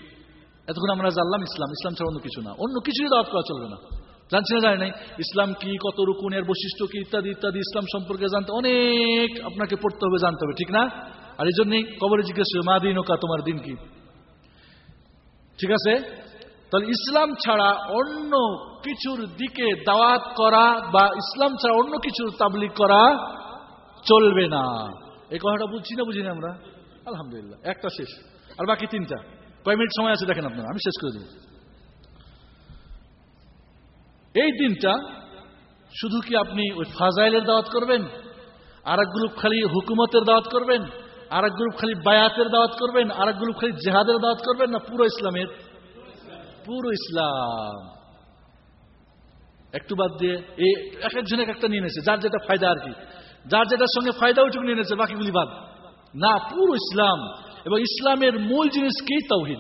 এতক্ষণ আমরা জানলাম ইসলাম। ইসলাম ছাড়া অন্য কিছু না। অন্য কিছুই দাওয়াত করা চলবে না। জানছি না জানি? নাই ইসলাম কি, কত রুকুনের বৈশিষ্ট্য কি, ইত্যাদি ইত্যাদি, ইসলাম সম্পর্কে জানতে অনেক আপনাকে পড়তে হবে, জানতে হবে, ঠিক না? আর এই জন্যই কবরে জিজ্ঞেস মা দিন ওকা তোমার দিন কি? ঠিক আছে? তাহলে ইসলাম ছাড়া অন্য কিছুর দিকে দাওয়াত করা বা ইসলাম ছাড়া অন্য কিছুর তাবলিক করা চলবে না। এই কথাটা বুঝছি না, বুঝি না আমরা? আলহামদুলিল্লাহ, একটা শেষ। আর বাকি তিনটা। কয় মিনিট সময় আছে দেখেন আপনারা, আমি শেষ করে দেব। এই দিনটা শুধু কি আপনি ওই ফাজাইলের দাওয়াত করবেন? আর এক গ্রুপ খালি হুকুমতের দাওয়াত করবেন? আর এক গ্রুপ খালি বায়াতের দাওয়াত করবেন? আর এক গ্রুপ খালি জেহাদের দাওয়াত করবেন না পুরো ইসলামের? পুরো ইসলাম। একটু বাদ দিয়ে এই এক একজন এক একটা নিয়ে নিয়েছে, যার যেটা ফায়দা আর কি। যার যেটার সঙ্গে ফায়দা ওইটুকু নিয়ে নিয়েছে, বাকিগুলি বাদ। না, পুরো ইসলাম। এবং ইসলামের মূল জিনিস কি? তৌহিদ।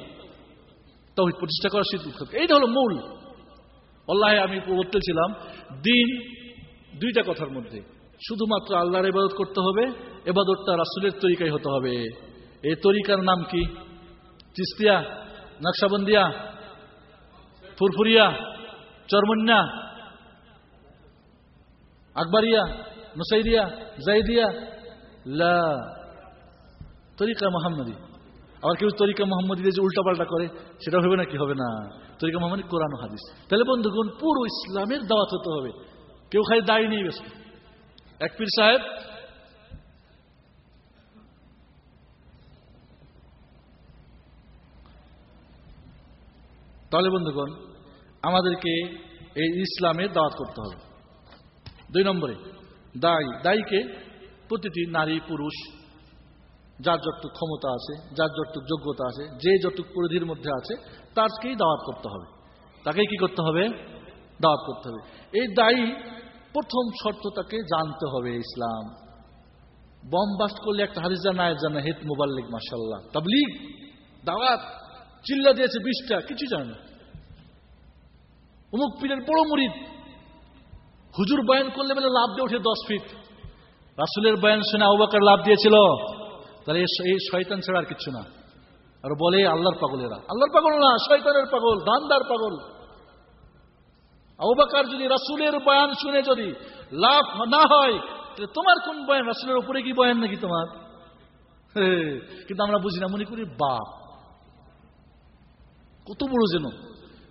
তৌহিদ প্রতিষ্ঠা করা সিদ্ধ এইটা হলো মূল। আল্লাহ আমি বলতেছিলাম দিন দুইটা কথার মধ্যে। শুধুমাত্র আল্লাহর ইবাদত করতে হবে এবাদতটা রাসুলের তরিকায় হতে হবে। এই তরিকার নাম কি? চিস্তিয়া নকশাবন্দিয়া, ফুরফুরিয়া চরমন্যা আকবরিয়া, নুসাইরিয়া, জাইদিয়া। লা। তরিকা মোহাম্মদী। আবার কেউ তরিকা মোহাম্মদী যে উল্টাপাল্টা করে, সেটা হবে না কি হবে না? তরিকা মোহাম্মদ কোরআন হাদিস। তাহলে বন্ধুগণ, পুরো ইসলামের দাওয়াত হতে হবে। কেউ খালি দাড়ি নিয়ে ব্যস্ত। এক পীর সাহেব, তাহলে বন্ধুগণ, আমাদেরকে এই ইসলামের দাওয়াত করতে হবে। দুই নম্বরে, দায়ী। দায়ীকে প্রতিটি নারী, পুরুষ যার যতটুক ক্ষমতা আছে, যার যতটুক যোগ্যতা আছে, যে যতটুক পরিধির মধ্যে আছে, তারকেই দাওয়াত করতে হবে। তাকেই কি করতে হবে? দাওয়াত করতে হবে। এই দায়ী প্রথম শর্ত তাকে জানতে হবে ইসলাম। বম বাস্ট করলে একটা হাদিস জানা, আয়াত জানা হেত মোবাল্লিক মাসাল্লাহ তাবলিগ, দাওয়াত, চিল্লা দিয়েছে বিশটা কিছু জানে না। অমুক পীরের বড় মুরিদ, হুজুর বয়ান করলে বলে লাভ দিয়ে ওঠে দশ ফিট। রাসুলের বয়ান শুনে আবাকার লাভ দিয়েছিল। তাহলে এই শয়তান ছাড়া আর কিছু না। আর বলে আল্লাহর পাগলেরা। আল্লাহর পাগল না, শয়তানের পাগল দান্দার পাগল। আবাকার যদি রাসুলের বয়ান শুনে যদি লাভ না হয়, তাহলে তোমার কোন বয়ান? রাসুলের উপরে কি বয়ান নাকি তোমার? কিন্তু আমরা বুঝি না, মনে করি বাপ। কত বড় যেন।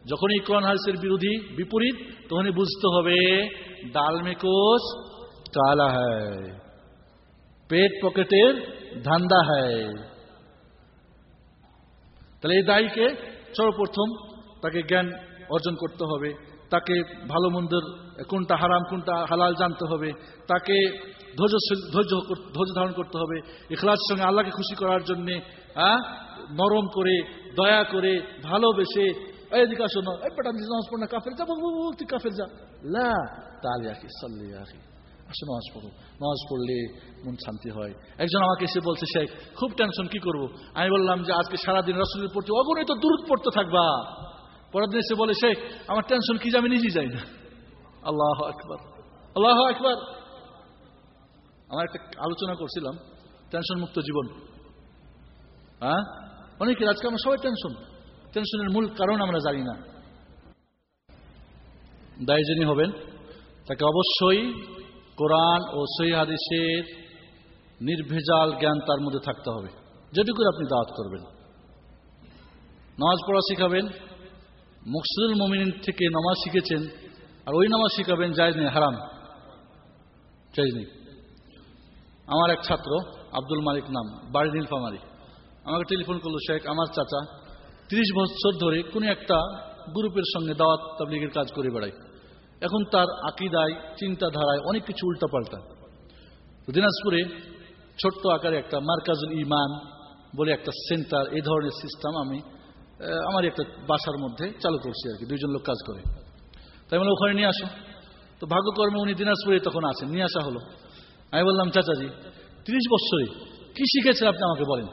যখনই কোরআন হাদিসের বিরোধী বিপরীত, তখনই বুঝতে হবে, ডাল মে কালা হয় পেট পকেটের ধান্দা হয়। তাহলে এই দায়ীকে সর্বপ্রথম তাকে জ্ঞান অর্জন করতে হবে। তাকে ভালো মন্দের কোনটা হারাম, কোনটা হালাল জানতে হবে। তাকে ধৈর্য ধৈর্য ধারণ করতে হবে। ইখলাসের সঙ্গে আল্লাহকে খুশি করার জন্যে নরম করে, দয়া করে, ভালোবেসে এদিকে আসো না কাফের যা কাফের যা। লা তাহলে আখি সাল্লি, আখি। আসো নামাজ পড়ো। নামাজ পড়লে মন শান্তি হয়। একজন আমাকে এসে বলছে, শেখ, খুব টেনশন কি করব? আমি বললাম যে, আজকে সারাদিন রসুলের প্রতি অগণিত দূর পড়তে থাকবা। পরের দিন এসে বলে, শেখ, আমার টেনশন কি যে আমি নিজেই যাই না। আল্লাহ আকবর। আল্লাহ আকবর। আমার একটা আলোচনা করছিলাম টেনশন মুক্ত জীবন। হ্যাঁ? অনেকের আজকে আমার সবাই টেনশন টেনশনের মূল কারণ আমরা জানি না। দায়ী যিনি হবেন, তাকে অবশ্যই কোরআন ও সই হাদিসের নির্ভেজাল জ্ঞান তার মধ্যে থাকতে হবে। যেটুকু আপনি দাওয়াত করবেন। নামাজ পড়া শিখাবেন। মুকসুদুল মমিন থেকে নামাজ শিখেছেন। আর ওই নামাজ শিখাবেন, জায়জ নেই, হারাম। জায়জ নেই। আমার এক ছাত্র, আব্দুল মালিক নাম, বাড়ি নীলফামারি। আমাকে টেলিফোন করল, শেখ, আমার চাচা ত্রিশ বছর ধরে কোনো একটা গ্রুপের সঙ্গে দাওয়াত তাবলিগের কাজ করে বেড়ায়। এখন তার আকিদায়, চিন্তাধারায় অনেক কিছু উল্টাপাল্টা। দিনাজপুরে ছোট্ট আকারে একটা মার্কাজুল ইমান বলে একটা সেন্টার, এই ধরনের সিস্টেম আমি আমার একটা বাসার মধ্যে চালু করছি আর কি, দুইজন লোক কাজ করে। তাই বলে, ওখানে নিয়ে আসো। তো ভাগ্যকর্মে উনি দিনাজপুরে তখন আছেন, নিয়ে আসা হলো। আমি বললাম, চাচাজি, ত্রিশ বছরে কি শিখেছেন আপনি আমাকে বলেন?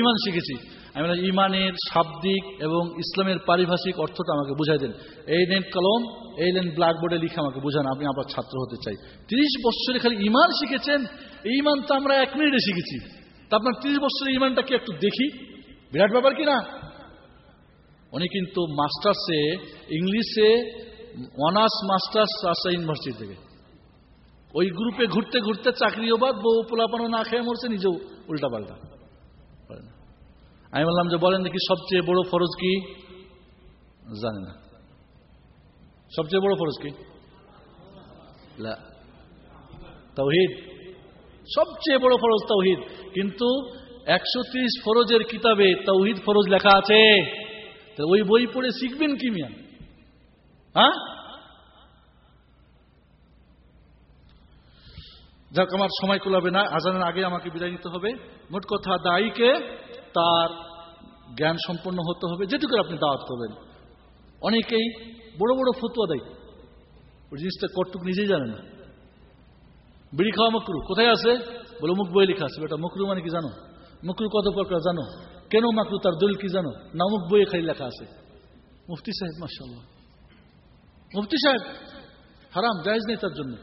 ইমান শিখেছি। আমি ইমানের শাব্দিক এবং ইসলামের পারিভাষিক অর্থটা আমাকে বুঝাই দেন। এই নেন কলম, এই নেন ব্ল্যাকবোর্ডে লিখে আমাকে বুঝান আমি আবার ছাত্র হতে চাই। তিরিশ বছরে খালি ইমান শিখেছেন, এই ইমান তো আমরা এক মিনিটে শিখেছি। তা আপনার তিরিশ বছরের ইমানটা কি একটু দেখি? বিরাট ব্যাপার কি না? উনি কিন্তু মাস্টার্সে ইংলিশে অনার্স, মাস্টার্স, রাজশাহী ইউনিভার্সিটি থেকে। ওই গ্রুপে ঘুরতে ঘুরতে চাকরিও বাদ, বউ পোলাপানো না খেয়ে মরছে, নিজেও উল্টা পাল্টা আমি বললাম যে বলেন দেখি সবচেয়ে বড় ফরজ কি? জানে না। সবচেয়ে বড় ফরজ কি? লা। তাওহিদ। সবচেয়ে বড় ফরজ তাওহিদ। কিন্তু একশো ত্রিশ ফরজের কিতাবে তাওহিদ ফরজ লেখা আছে। ওই বই পড়ে শিখবেন কি মিয়া? হ্যাঁ? যাক, আমার সময় কুলাবে না। আজানের আগে আমাকে বিদায় নিতে হবে। মোট কথা, দায়ীকে তার জ্ঞান সম্পন্ন হতে হবে যেটুকু আপনি দাওয়াত করবেন অনেকেই বড় বড় ফতুয়া দেয় ওই জিনিসটা কটুক নিজেই জানে না বিড়ি খাওয়া মকরু কোথায় আছে বলে মুখ বই লেখা আছে বেটা মকরু মানে কি জানো মকরু কত প্রকার জানো কেন মাকরু তার দলিল কি জানো না মুখ বইয়ে খালি লেখা আছে মুফতি সাহেব মাসাল্লাহ মুফতি সাহেব হারাম জায়েজ নেই তার জন্য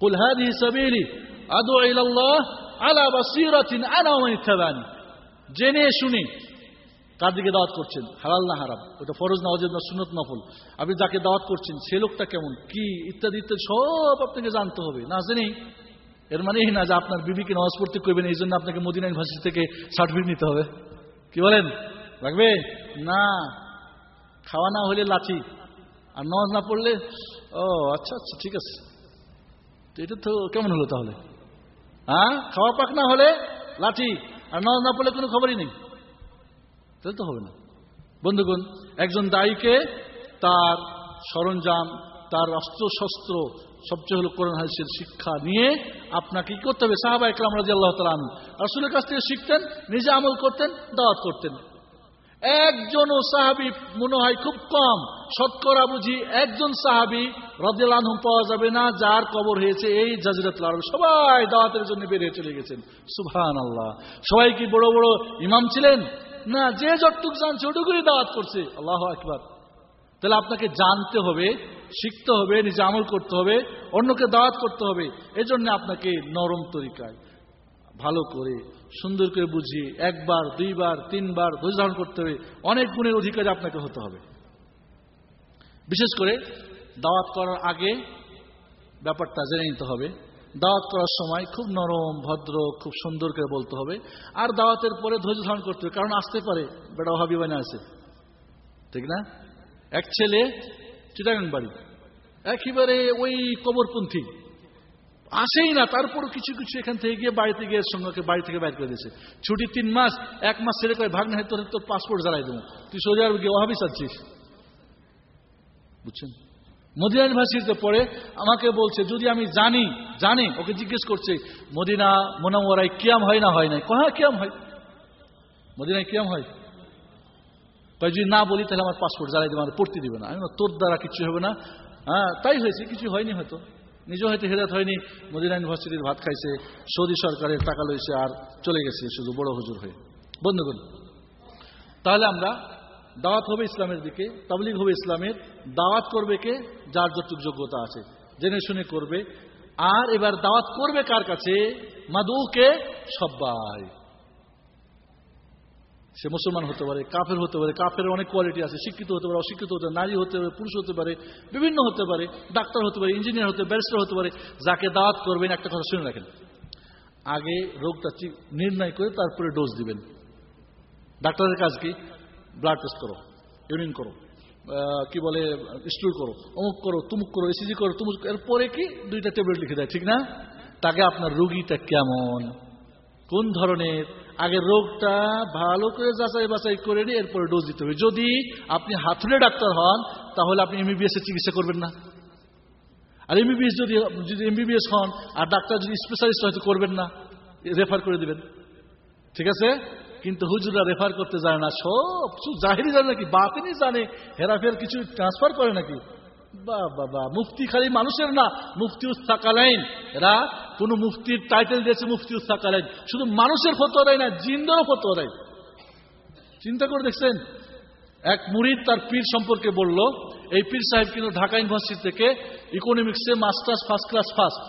قل هذه سبيلي أدعو إلى الله على بصيرة أنا ومن اتبعني জেনে শুনে কার দিকে দাওয়াত করছেন? হালাল না হারাম? ওটা ফরজ না অজেদ না সুনত নফল? আপনি যাকে দাওয়াত করছেন, সে লোকটা কেমন? কি ইত্যাদি ইত্যাদি সব আপনাকে জানতে হবে। না জেনেই? এর মানে এই না যে আপনার বিবিকে নামাজ পড়তে করবেন এই জন্য আপনাকে মদিনা ইউনিভার্সিটি থেকে সার্টিফিকেট নিতে হবে। কি বলেন? রাখবে? না। খাওয়া না হলে লাচি আর নামাজ না পড়লে, ও আচ্ছা আচ্ছা ঠিক আছে। তো এটা তো কেমন হলো তাহলে? হ্যাঁ? খাওয়া পাক না হলে লাঠি? আর নামাজ না পড়লে কোনো খবরই নেই। তাহলে তো হবে না। বন্ধুগণ, একজন দায়ীকে তার সরঞ্জাম, তার অস্ত্রশস্ত্র, সবচেয়ে হল কোরআন, হাদিসের শিক্ষা নিয়ে আপনাকে কি করতে হবে? সাহাবা একরাম রাজি আল্লাহ তালা আসলের রাসুলের কাছ থেকে শিখতেন, নিজে আমল করতেন, দাওয়াত করতেন। একজনও সাহাবি মনে হয় খুব কম। শতকরা বুঝি একজন সাহাবি রদিল আনহুম পাওয়া যাবে না, যার কবর হয়েছে এই জাজিরাতুল আরব। সবাই দাওয়াতের জন্য বেরিয়ে চলে গেছেন। সুবহান আল্লাহ সবাই কি বড় বড় ইমাম ছিলেন? না, যে যতটুক জানছে ওটুকুই দাওয়াত করছে। আল্লাহ আকবার। তাহলে আপনাকে জানতে হবে, শিখতে হবে, নিজে আমল করতে হবে, অন্যকে দাওয়াত করতে হবে। এজন্য আপনাকে নরম তরিকায়। ভালো করে, সুন্দর করে বুঝিয়ে, একবার, দুইবার, তিনবার ধৈর্য ধারণ করতে হবে। অনেক গুণের অধিকারী আপনাকে হতে হবে। বিশেষ করে দাওয়াত করার আগে ব্যাপারটা জেনে নিতে হবে। দাওয়াত করার সময় খুব নরম, ভদ্র, খুব সুন্দর করে বলতে হবে। আর দাওয়াতের পরে ধৈর্য ধারণ করতে হবে, কারণ আসতে পারে। বেটা ভাবি বানা আছে। ঠিক না? এক ছেলে, চিটাগাং বাড়ি। একেবারে ওই কবরপন্থী। আসেই না, তারপরও কিছু কিছু এখান থেকে গিয়ে বাড়িতে গিয়ে সঙ্গে বাড়ি থেকে বাইর করে দিয়েছে। ছুটি তিন মাস, এক মাস ছেড়ে করে ভাগ না তোর তোর পাসপোর্ট জ্বালাই দেবো। তুই সৌদি আরব গিয়ে ওহাবি চাচ্ছিস বুঝছেন? মদিনা ইউনিভার্সিটিতে পড়ে আমাকে বলছে, যদি আমি জানি জানি, ওকে জিজ্ঞেস করছে, মদিনা মোনামোরাই কিয়াম হয় না হয় নাই? কোথায় কিয়াম হয়। মদিনায় কিয়াম হয়? তাই যদি না বলি, তাহলে আমার পাসপোর্ট জ্বালাই দেবে আমার পড়তে দিবে না। আমি তোর দ্বারা কিছু হবে না। হ্যাঁ তাই হয়েছে, কিছু হয়নি হয়তো। নিজেও হয়তো হেদাত হয়নি, মদিনা ইউনিভার্সিটির ভাত খাইছে, সৌদি সরকারের টাকা লইছে আর চলে গেছে শুধু বড় হুজুর হয়ে। বন্ধুগণ, তাহলে আমরা দাওয়াত হবে ইসলামের দিকে, তাবলিগ হবে ইসলামের, দাওয়াত করবে কে? যার যতটুক যোগ্যতা আছে। জেনে শুনে করবে। আর এবার দাওয়াত করবে কার কাছে? মাদুকে সবাই সে মুসলমান হতে পারে, কাফের হতে পারে, কাফের অনেক কোয়ালিটি আছে, শিক্ষিত হতে পারে, অশিক্ষিত হতে পারে, নারী হতে পারে, পুরুষ হতে পারে, বিভিন্ন হতে পারে, ডাক্তার হতে পারে ইঞ্জিনিয়ার হতে পারে ব্যারিস্টার হতে পারে, যাকে দাওয়াত করবেন, একটা কথা শুনে রাখেন। আগে রোগটা নির্ণয় করে তারপরে ডোজ দিবেন। ডাক্তারের কাজ কি? ব্লাড টেস্ট করো ইউরিন করো কি বলে স্টুল করো, অমুক করো, তুমুক করো এসিজি করো, তুমুক, এরপরে কি? দুইটা ট্যাবলেট লিখে দেয়, ঠিক না? তাকে আপনার রোগীটা কেমন? কোন ধরনের? আগে রোগটা ভালো করে যাচাই বাছাই করে নিয়ে এরপরে ডোজ দিতে হবে। যদি আপনি হাতুড়ে ডাক্তার হন, তাহলে আপনি এমবিবিএস এর চিকিৎসা করবেন না। আর এমবিবিএস যদি যদি এমবিবিএস হন, আর ডাক্তার যদি স্পেশালিস্ট হয়তো করবেন না রেফার করে দিবেন। ঠিক আছে? কিন্তু হুজুরা রেফার করতে জানে না। সব জাহিরি জানে নাকি? বাতিনি জানে। হেরাফের কিছু ট্রান্সফার করে নাকি? বা বাবা মুফতি খালি মানুষের না। মুফতি উস্তাকালাইন এরা কোন মুফতির টাইটেল দিয়েছে মুফতি উস্তাকালাইন শুধু মানুষের ফতোয়া দেয় না, জিন্দেরও ফতোয়া দেয়। চিন্তা করে দেখছেন? এক মুরিদ তার পীর সম্পর্কে বলল, এই পীর সাহেব কিন্তু ঢাকা ইউনিভার্সিটি থেকে ইকোনমিক্সে মাস্টার্স ফার্স্ট ক্লাস ফার্স্ট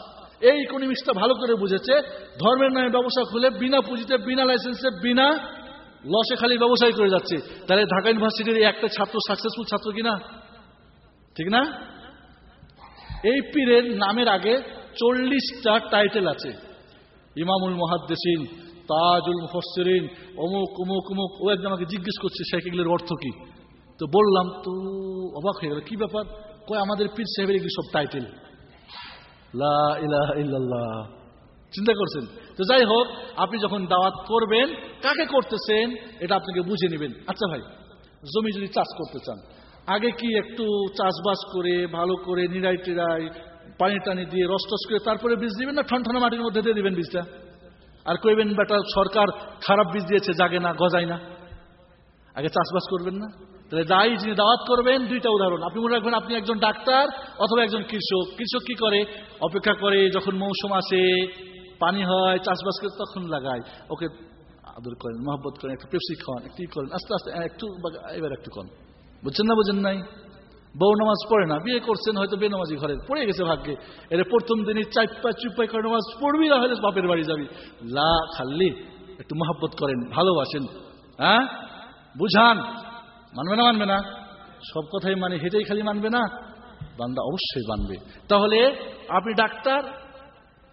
এই ইকোনমিক্সটা ভালো করে বুঝেছে। ধর্মের নামে ব্যবসা খুলে বিনা পুঁজিতে, বিনা লাইসেন্সে বিনা লসে খালি ব্যবসায় করে যাচ্ছে। তাহলে ঢাকা ইউনিভার্সিটির একটা ছাত্র সাকসেসফুল ছাত্র কিনা ঠিক না? এই পীরের নামের আগে চল্লিশটা টাইটেল আছে। ইমামুল মহাদ্দেসিন, তাজুল মুফসরিন অমুক অমুক অমুক। ও একদম আমাকে জিজ্ঞেস করছে, শেখ অর্থ কি? তো বললাম, তো অবাক হয়ে গেল, কি ব্যাপার? কয়, আমাদের পীর সাহেবের এগুলি সব টাইটেল লা চিন্তা করছেন? তো যাই হোক, আপনি যখন দাওয়াত করবেন, কাকে করতেছেন, এটা আপনাকে বুঝে নেবেন। আচ্ছা ভাই, জমি যদি চাষ করতে চান, আগে কি একটু চাষবাস করে, ভালো করে নিরাই টিরাই পানি টানি দিয়ে রস টস করে তারপরে বীজ দিবেন না? ঠনঠনা মাটির মধ্যে দিয়ে দিবেন বীজটা। আর কইবেন, বেটা, সরকার খারাপ বীজ দিয়েছে, জাগে না, গজায় না। আগে চাষবাস করবেন না? তাহলে যাই যিনি দাওয়াত করবেন, দুইটা উদাহরণ। আপনি মনে রাখবেন, আপনি একজন ডাক্তার অথবা একজন কৃষক। কৃষক কি করে? অপেক্ষা করে, যখন মৌসুম আসে, পানি হয়, চাষবাস করে তখন লাগায়। ওকে আদর করেন, মহব্বত করেন, একটু পেপসি খাওয়ান, একটু করেন, আস্তে আস্তে, একটু এবার একটু কন। বুঝছেন না, বুঝেন নাই? বউ নামাজ পড়ে না, বিয়ে করছেন হয়তো বেনামাজি ঘরে, পড়ে গেছে ভাগ্যে। এর প্রথম দিনই চাইপা চুপাই করে নামাজ পড়বি না হলে বাপের বাড়ি যাবি। লা খাল্লি, একটু মহব্বত করেন, ভালোবাসেন হ্যাঁ? বুঝান। মানবে না মানবে না? সব কথাই মানে হেঁটেই খালি মানবে না? বান্দা অবশ্যই মানবে। তাহলে আপনি ডাক্তার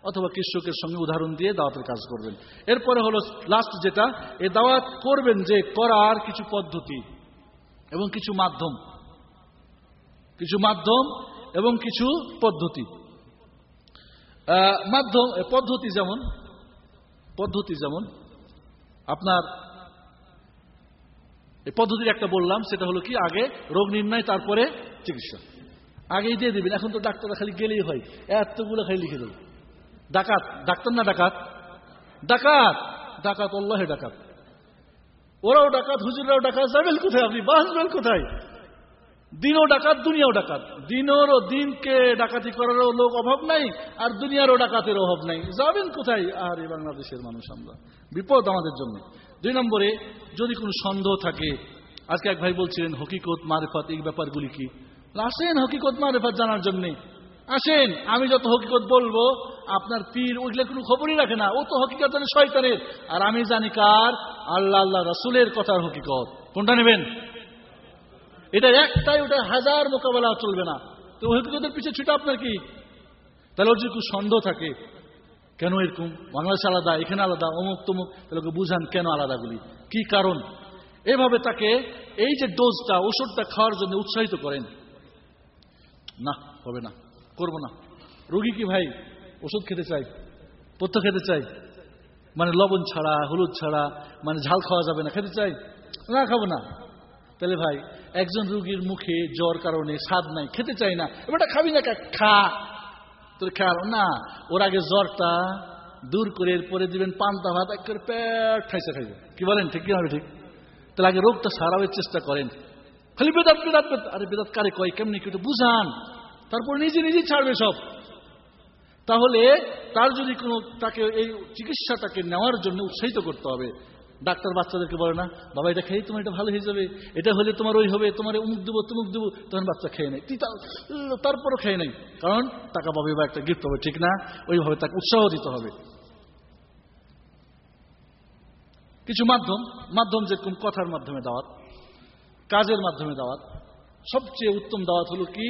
অথবা কৃষকের সঙ্গে উদাহরণ দিয়ে দাওয়াতের কাজ করবেন। এরপরে হলো লাস্ট যেটা, এ দাওয়াত করবেন যে করার কিছু পদ্ধতি এবং কিছু মাধ্যম। কিছু মাধ্যম এবং কিছু পদ্ধতি। মাধ্যম পদ্ধতি যেমন পদ্ধতি যেমন, আপনার এই পদ্ধতির একটা বললাম, সেটা হলো কি, আগে রোগ নির্ণয়, তারপরে চিকিৎসা। আগেই দিয়ে দেবেন, এখন তো ডাক্তাররা খালি গেলেই হয়, এতগুলো খালি লিখে দেবে। ডাকাত, ডাক্তার না ডাকাত? ডাকাত! ডাকাত অল্লাহে ডাকাত। ওরাও ডাকাত, হুজুররাও ডাকাত যাবেন কোথায় আপনি? বাঁচবেন কোথায়? দিনও ডাকাত, দুনিয়াও ডাকাত। দিনেরও দিনকে ডাকাতি করারও লোক অভাব নাই, আর দুনিয়ারও ডাকাতের অভাব নাই। যাবেন কোথায়? আর এই বাংলাদেশের মানুষ আমরা। বিপদ আমাদের জন্য। দুই নম্বরে, যদি কোনো সন্দেহ থাকে, আজকে এক ভাই বলছিলেন, হকিকত, মারেফাত, এই ব্যাপারগুলি কি? আসেন হকিকত, মারেফাত জানার জন্য। আসেন, আমি যত হকিকত বলব, আপনার পীর ওইগুলো কোনো খবরই রাখে না। ও তো হকিকত জানে, শয়তানের। আর আমি জানি কার? আল্লাহ আল্লাহ, রাসুলের কথার হকিকত। কোনটা নেবেন? এটা একটাই, ওটা হাজার মোকাবেলা চলবে না। তো হকিকতের পিছিয়ে ছুটে আপনার কি? তাহলে ওর যদি কোনো সন্দেহ থাকে, কেন এরকম? বাংলাদেশ আলাদা, এখানে আলাদা, অমুক তমুক, তাহলে বুঝান কেন আলাদাগুলি? কি কারণ? এভাবে তাকে এই যে ডোজটা ওষুধটা খাওয়ার জন্য উৎসাহিত করেন। না, হবে না, করব না। রোগী কি ভাই? ওষুধ খেতে চাই পথ্য খেতে চাই মানে লবণ ছাড়া, হলুদ ছাড়া মানে ঝাল খাওয়া যাবে না, খেতে চাই না, খাব না। তাহলে ভাই, একজন রুগীর মুখে জ্বর কারণে স্বাদ নাই, খেতে চাই না। এবারটা খাবি না খা। তোর খেয়াল? না, ওর আগে জ্বরটা দূর করে এরপরে দিবেন পান্তা ভাত, এক করে পেট খাইছে খাইবে কি বলেন, ঠিক কি হবে ঠিক? তাহলে আগে রোগটা সারাবের চেষ্টা করেন। খালি বেদাত বেদাত আরে বেদাত কারে কয়, কেমনি একটু বুঝান। তারপর নিজে নিজেই ছাড়বে সব। তাহলে তার যদি কোনো, তাকে এই চিকিৎসাটাকে নেওয়ার জন্য উৎসাহিত করতে হবে। ডাক্তার বাচ্চাদেরকে বলে না, বাবা, এটা খেয়ে তোমার এটা ভালো হয়ে যাবে। এটা হলে তোমার ওই হবে, তোমার অমুক দেবো, তুমুক দেবো। তখন বাচ্চা খেয়ে নেয়। তুই তারপরও খেয়ে নেই কারণ টাকা পাবে বা একটা গিফট হবে ঠিক না? ওইভাবে তাকে উৎসাহ দিতে হবে। কিছু মাধ্যম মাধ্যম যেরকম কথার মাধ্যমে দাওয়াত, কাজের মাধ্যমে দাওয়াত, সবচেয়ে উত্তম দাওয়াত হলো কি?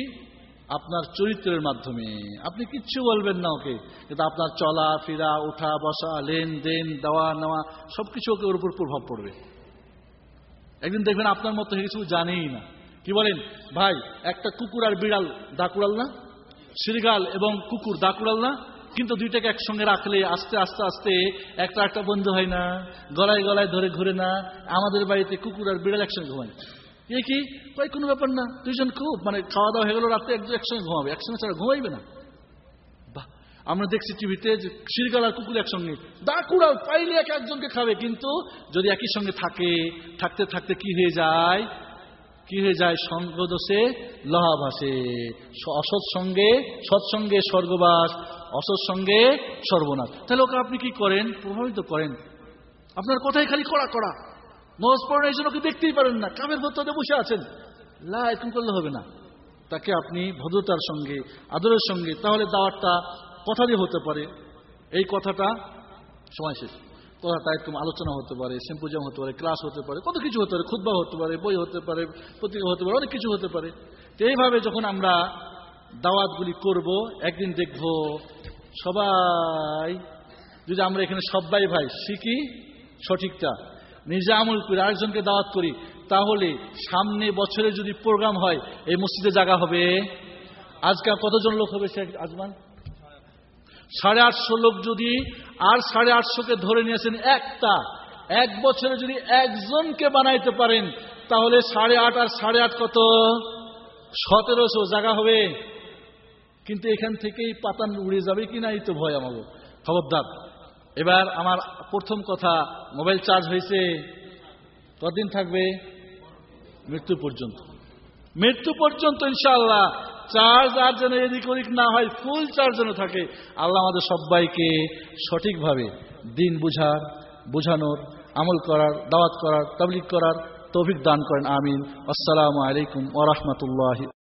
আপনার চরিত্রের মাধ্যমে। আপনি কিচ্ছু বলবেন না ওকে। কিন্তু আপনার চলা, ফেরা, ওঠা, বসা লেনদেন দেওয়া, নেওয়া, সবকিছু ওকে ওর উপর প্রভাব পড়বে। একদিন দেখবেন আপনার মতো কিছু জানেই না। কি বলেন? ভাই, একটা কুকুর আর বিড়াল, দাকুড়াল না? শ্রীগাল এবং কুকুর, দাকুড়াল না? কিন্তু দুইটাকে একসঙ্গে রাখলে আস্তে আস্তে আস্তে একটা একটা বন্ধু হয় না। গলায় গলায় ধরে ঘুরে না। আমাদের বাড়িতে কুকুর আর বিড়াল একসঙ্গে ঘুমায়। এ কি? কোনো ব্যাপার না। দুইজন খুব মানে খাওয়া দাওয়া হয়ে গেল রাত্রে একজন একসঙ্গে ঘুমাবে। একসঙ্গে ছাড়া ঘুমাইবে না। বাহ, আমরা দেখছি টিভিতে যে শিরগাল আর কুকুর একসঙ্গে। দাকুড়াল পাইলে এক একজনকে খাবে, কিন্তু যদি একই সঙ্গে থাকে, থাকতে থাকতে কি হয়ে যায়? কি হয়ে যায়? সঙ্গদোষে লহা ভাসে অসৎ সঙ্গে সৎসঙ্গে স্বর্গবাস, অসৎ সঙ্গে সর্বনাশ। তাহলে ওকে আপনি কি করেন? প্রভাবিত করেন। আপনার কথাই খালি কড়া কড়া। নজ পড়েন এই জন্য দেখতেই পারেন না, কামের ভত্তাতে বসে আছেন। লা, এরকম করলে হবে না। তাকে আপনি ভদ্রতার সঙ্গে, আদরের সঙ্গে, তাহলে দাওয়াতটা কথা দিয়ে হতে পারে। এই কথাটা সময় শেষ। কথাটা এরকম আলোচনা হতে পারে সিম্পোজিয়াম হতে পারে ক্লাস হতে পারে, কত কিছু হতে পারে খুদ্া হতে পারে, বই হতে পারে, পত্রিকা হতে পারে, অনেক কিছু হতে পারে। তো এইভাবে যখন আমরা দাওয়াতগুলি করব, একদিন দেখব, সবাই, যদি আমরা এখানে সবাই ভাই শিখি সঠিকটা। নিজে আমল করি আরেকজনকে দাওয়াত করি। তাহলে সামনে বছরে যদি প্রোগ্রাম হয়, এই মসজিদে জায়গা হবে। আজকাল কতজন লোক হবে শেখ আজমান? সাড়ে আটশো লোক যদি, আর সাড়ে আটশোকে ধরে নিয়েছেন একটা। এক বছরে যদি একজনকে বানাইতে পারেন, তাহলে সাড়ে আট আর সাড়ে আট কত? সতেরোশো জায়গা হবে। কিন্তু এখান থেকেই পাতান উড়ে যাবে কি না এই তো ভয় আমাকে খবরদার। এবার আমার প্রথম কথা, মোবাইল চার্জ হয়েছে, কতদিন থাকবে? মৃত্যু পর্যন্ত। মৃত্যু পর্যন্ত, ইনশাআল্লাহ। চার্জ আর যেন এদিক ওদিক না হয়, ফুল চার্জ যেন থাকে, আল্লাহ আমাদের সবাইকে সঠিকভাবে দিন বুঝার, বুঝানোর, আমল করার, দাওয়াত করার তাবলিক করার তৌফিক দান করেন, আমিন। আসসালামু আলাইকুম ওরহমতুল্লাহ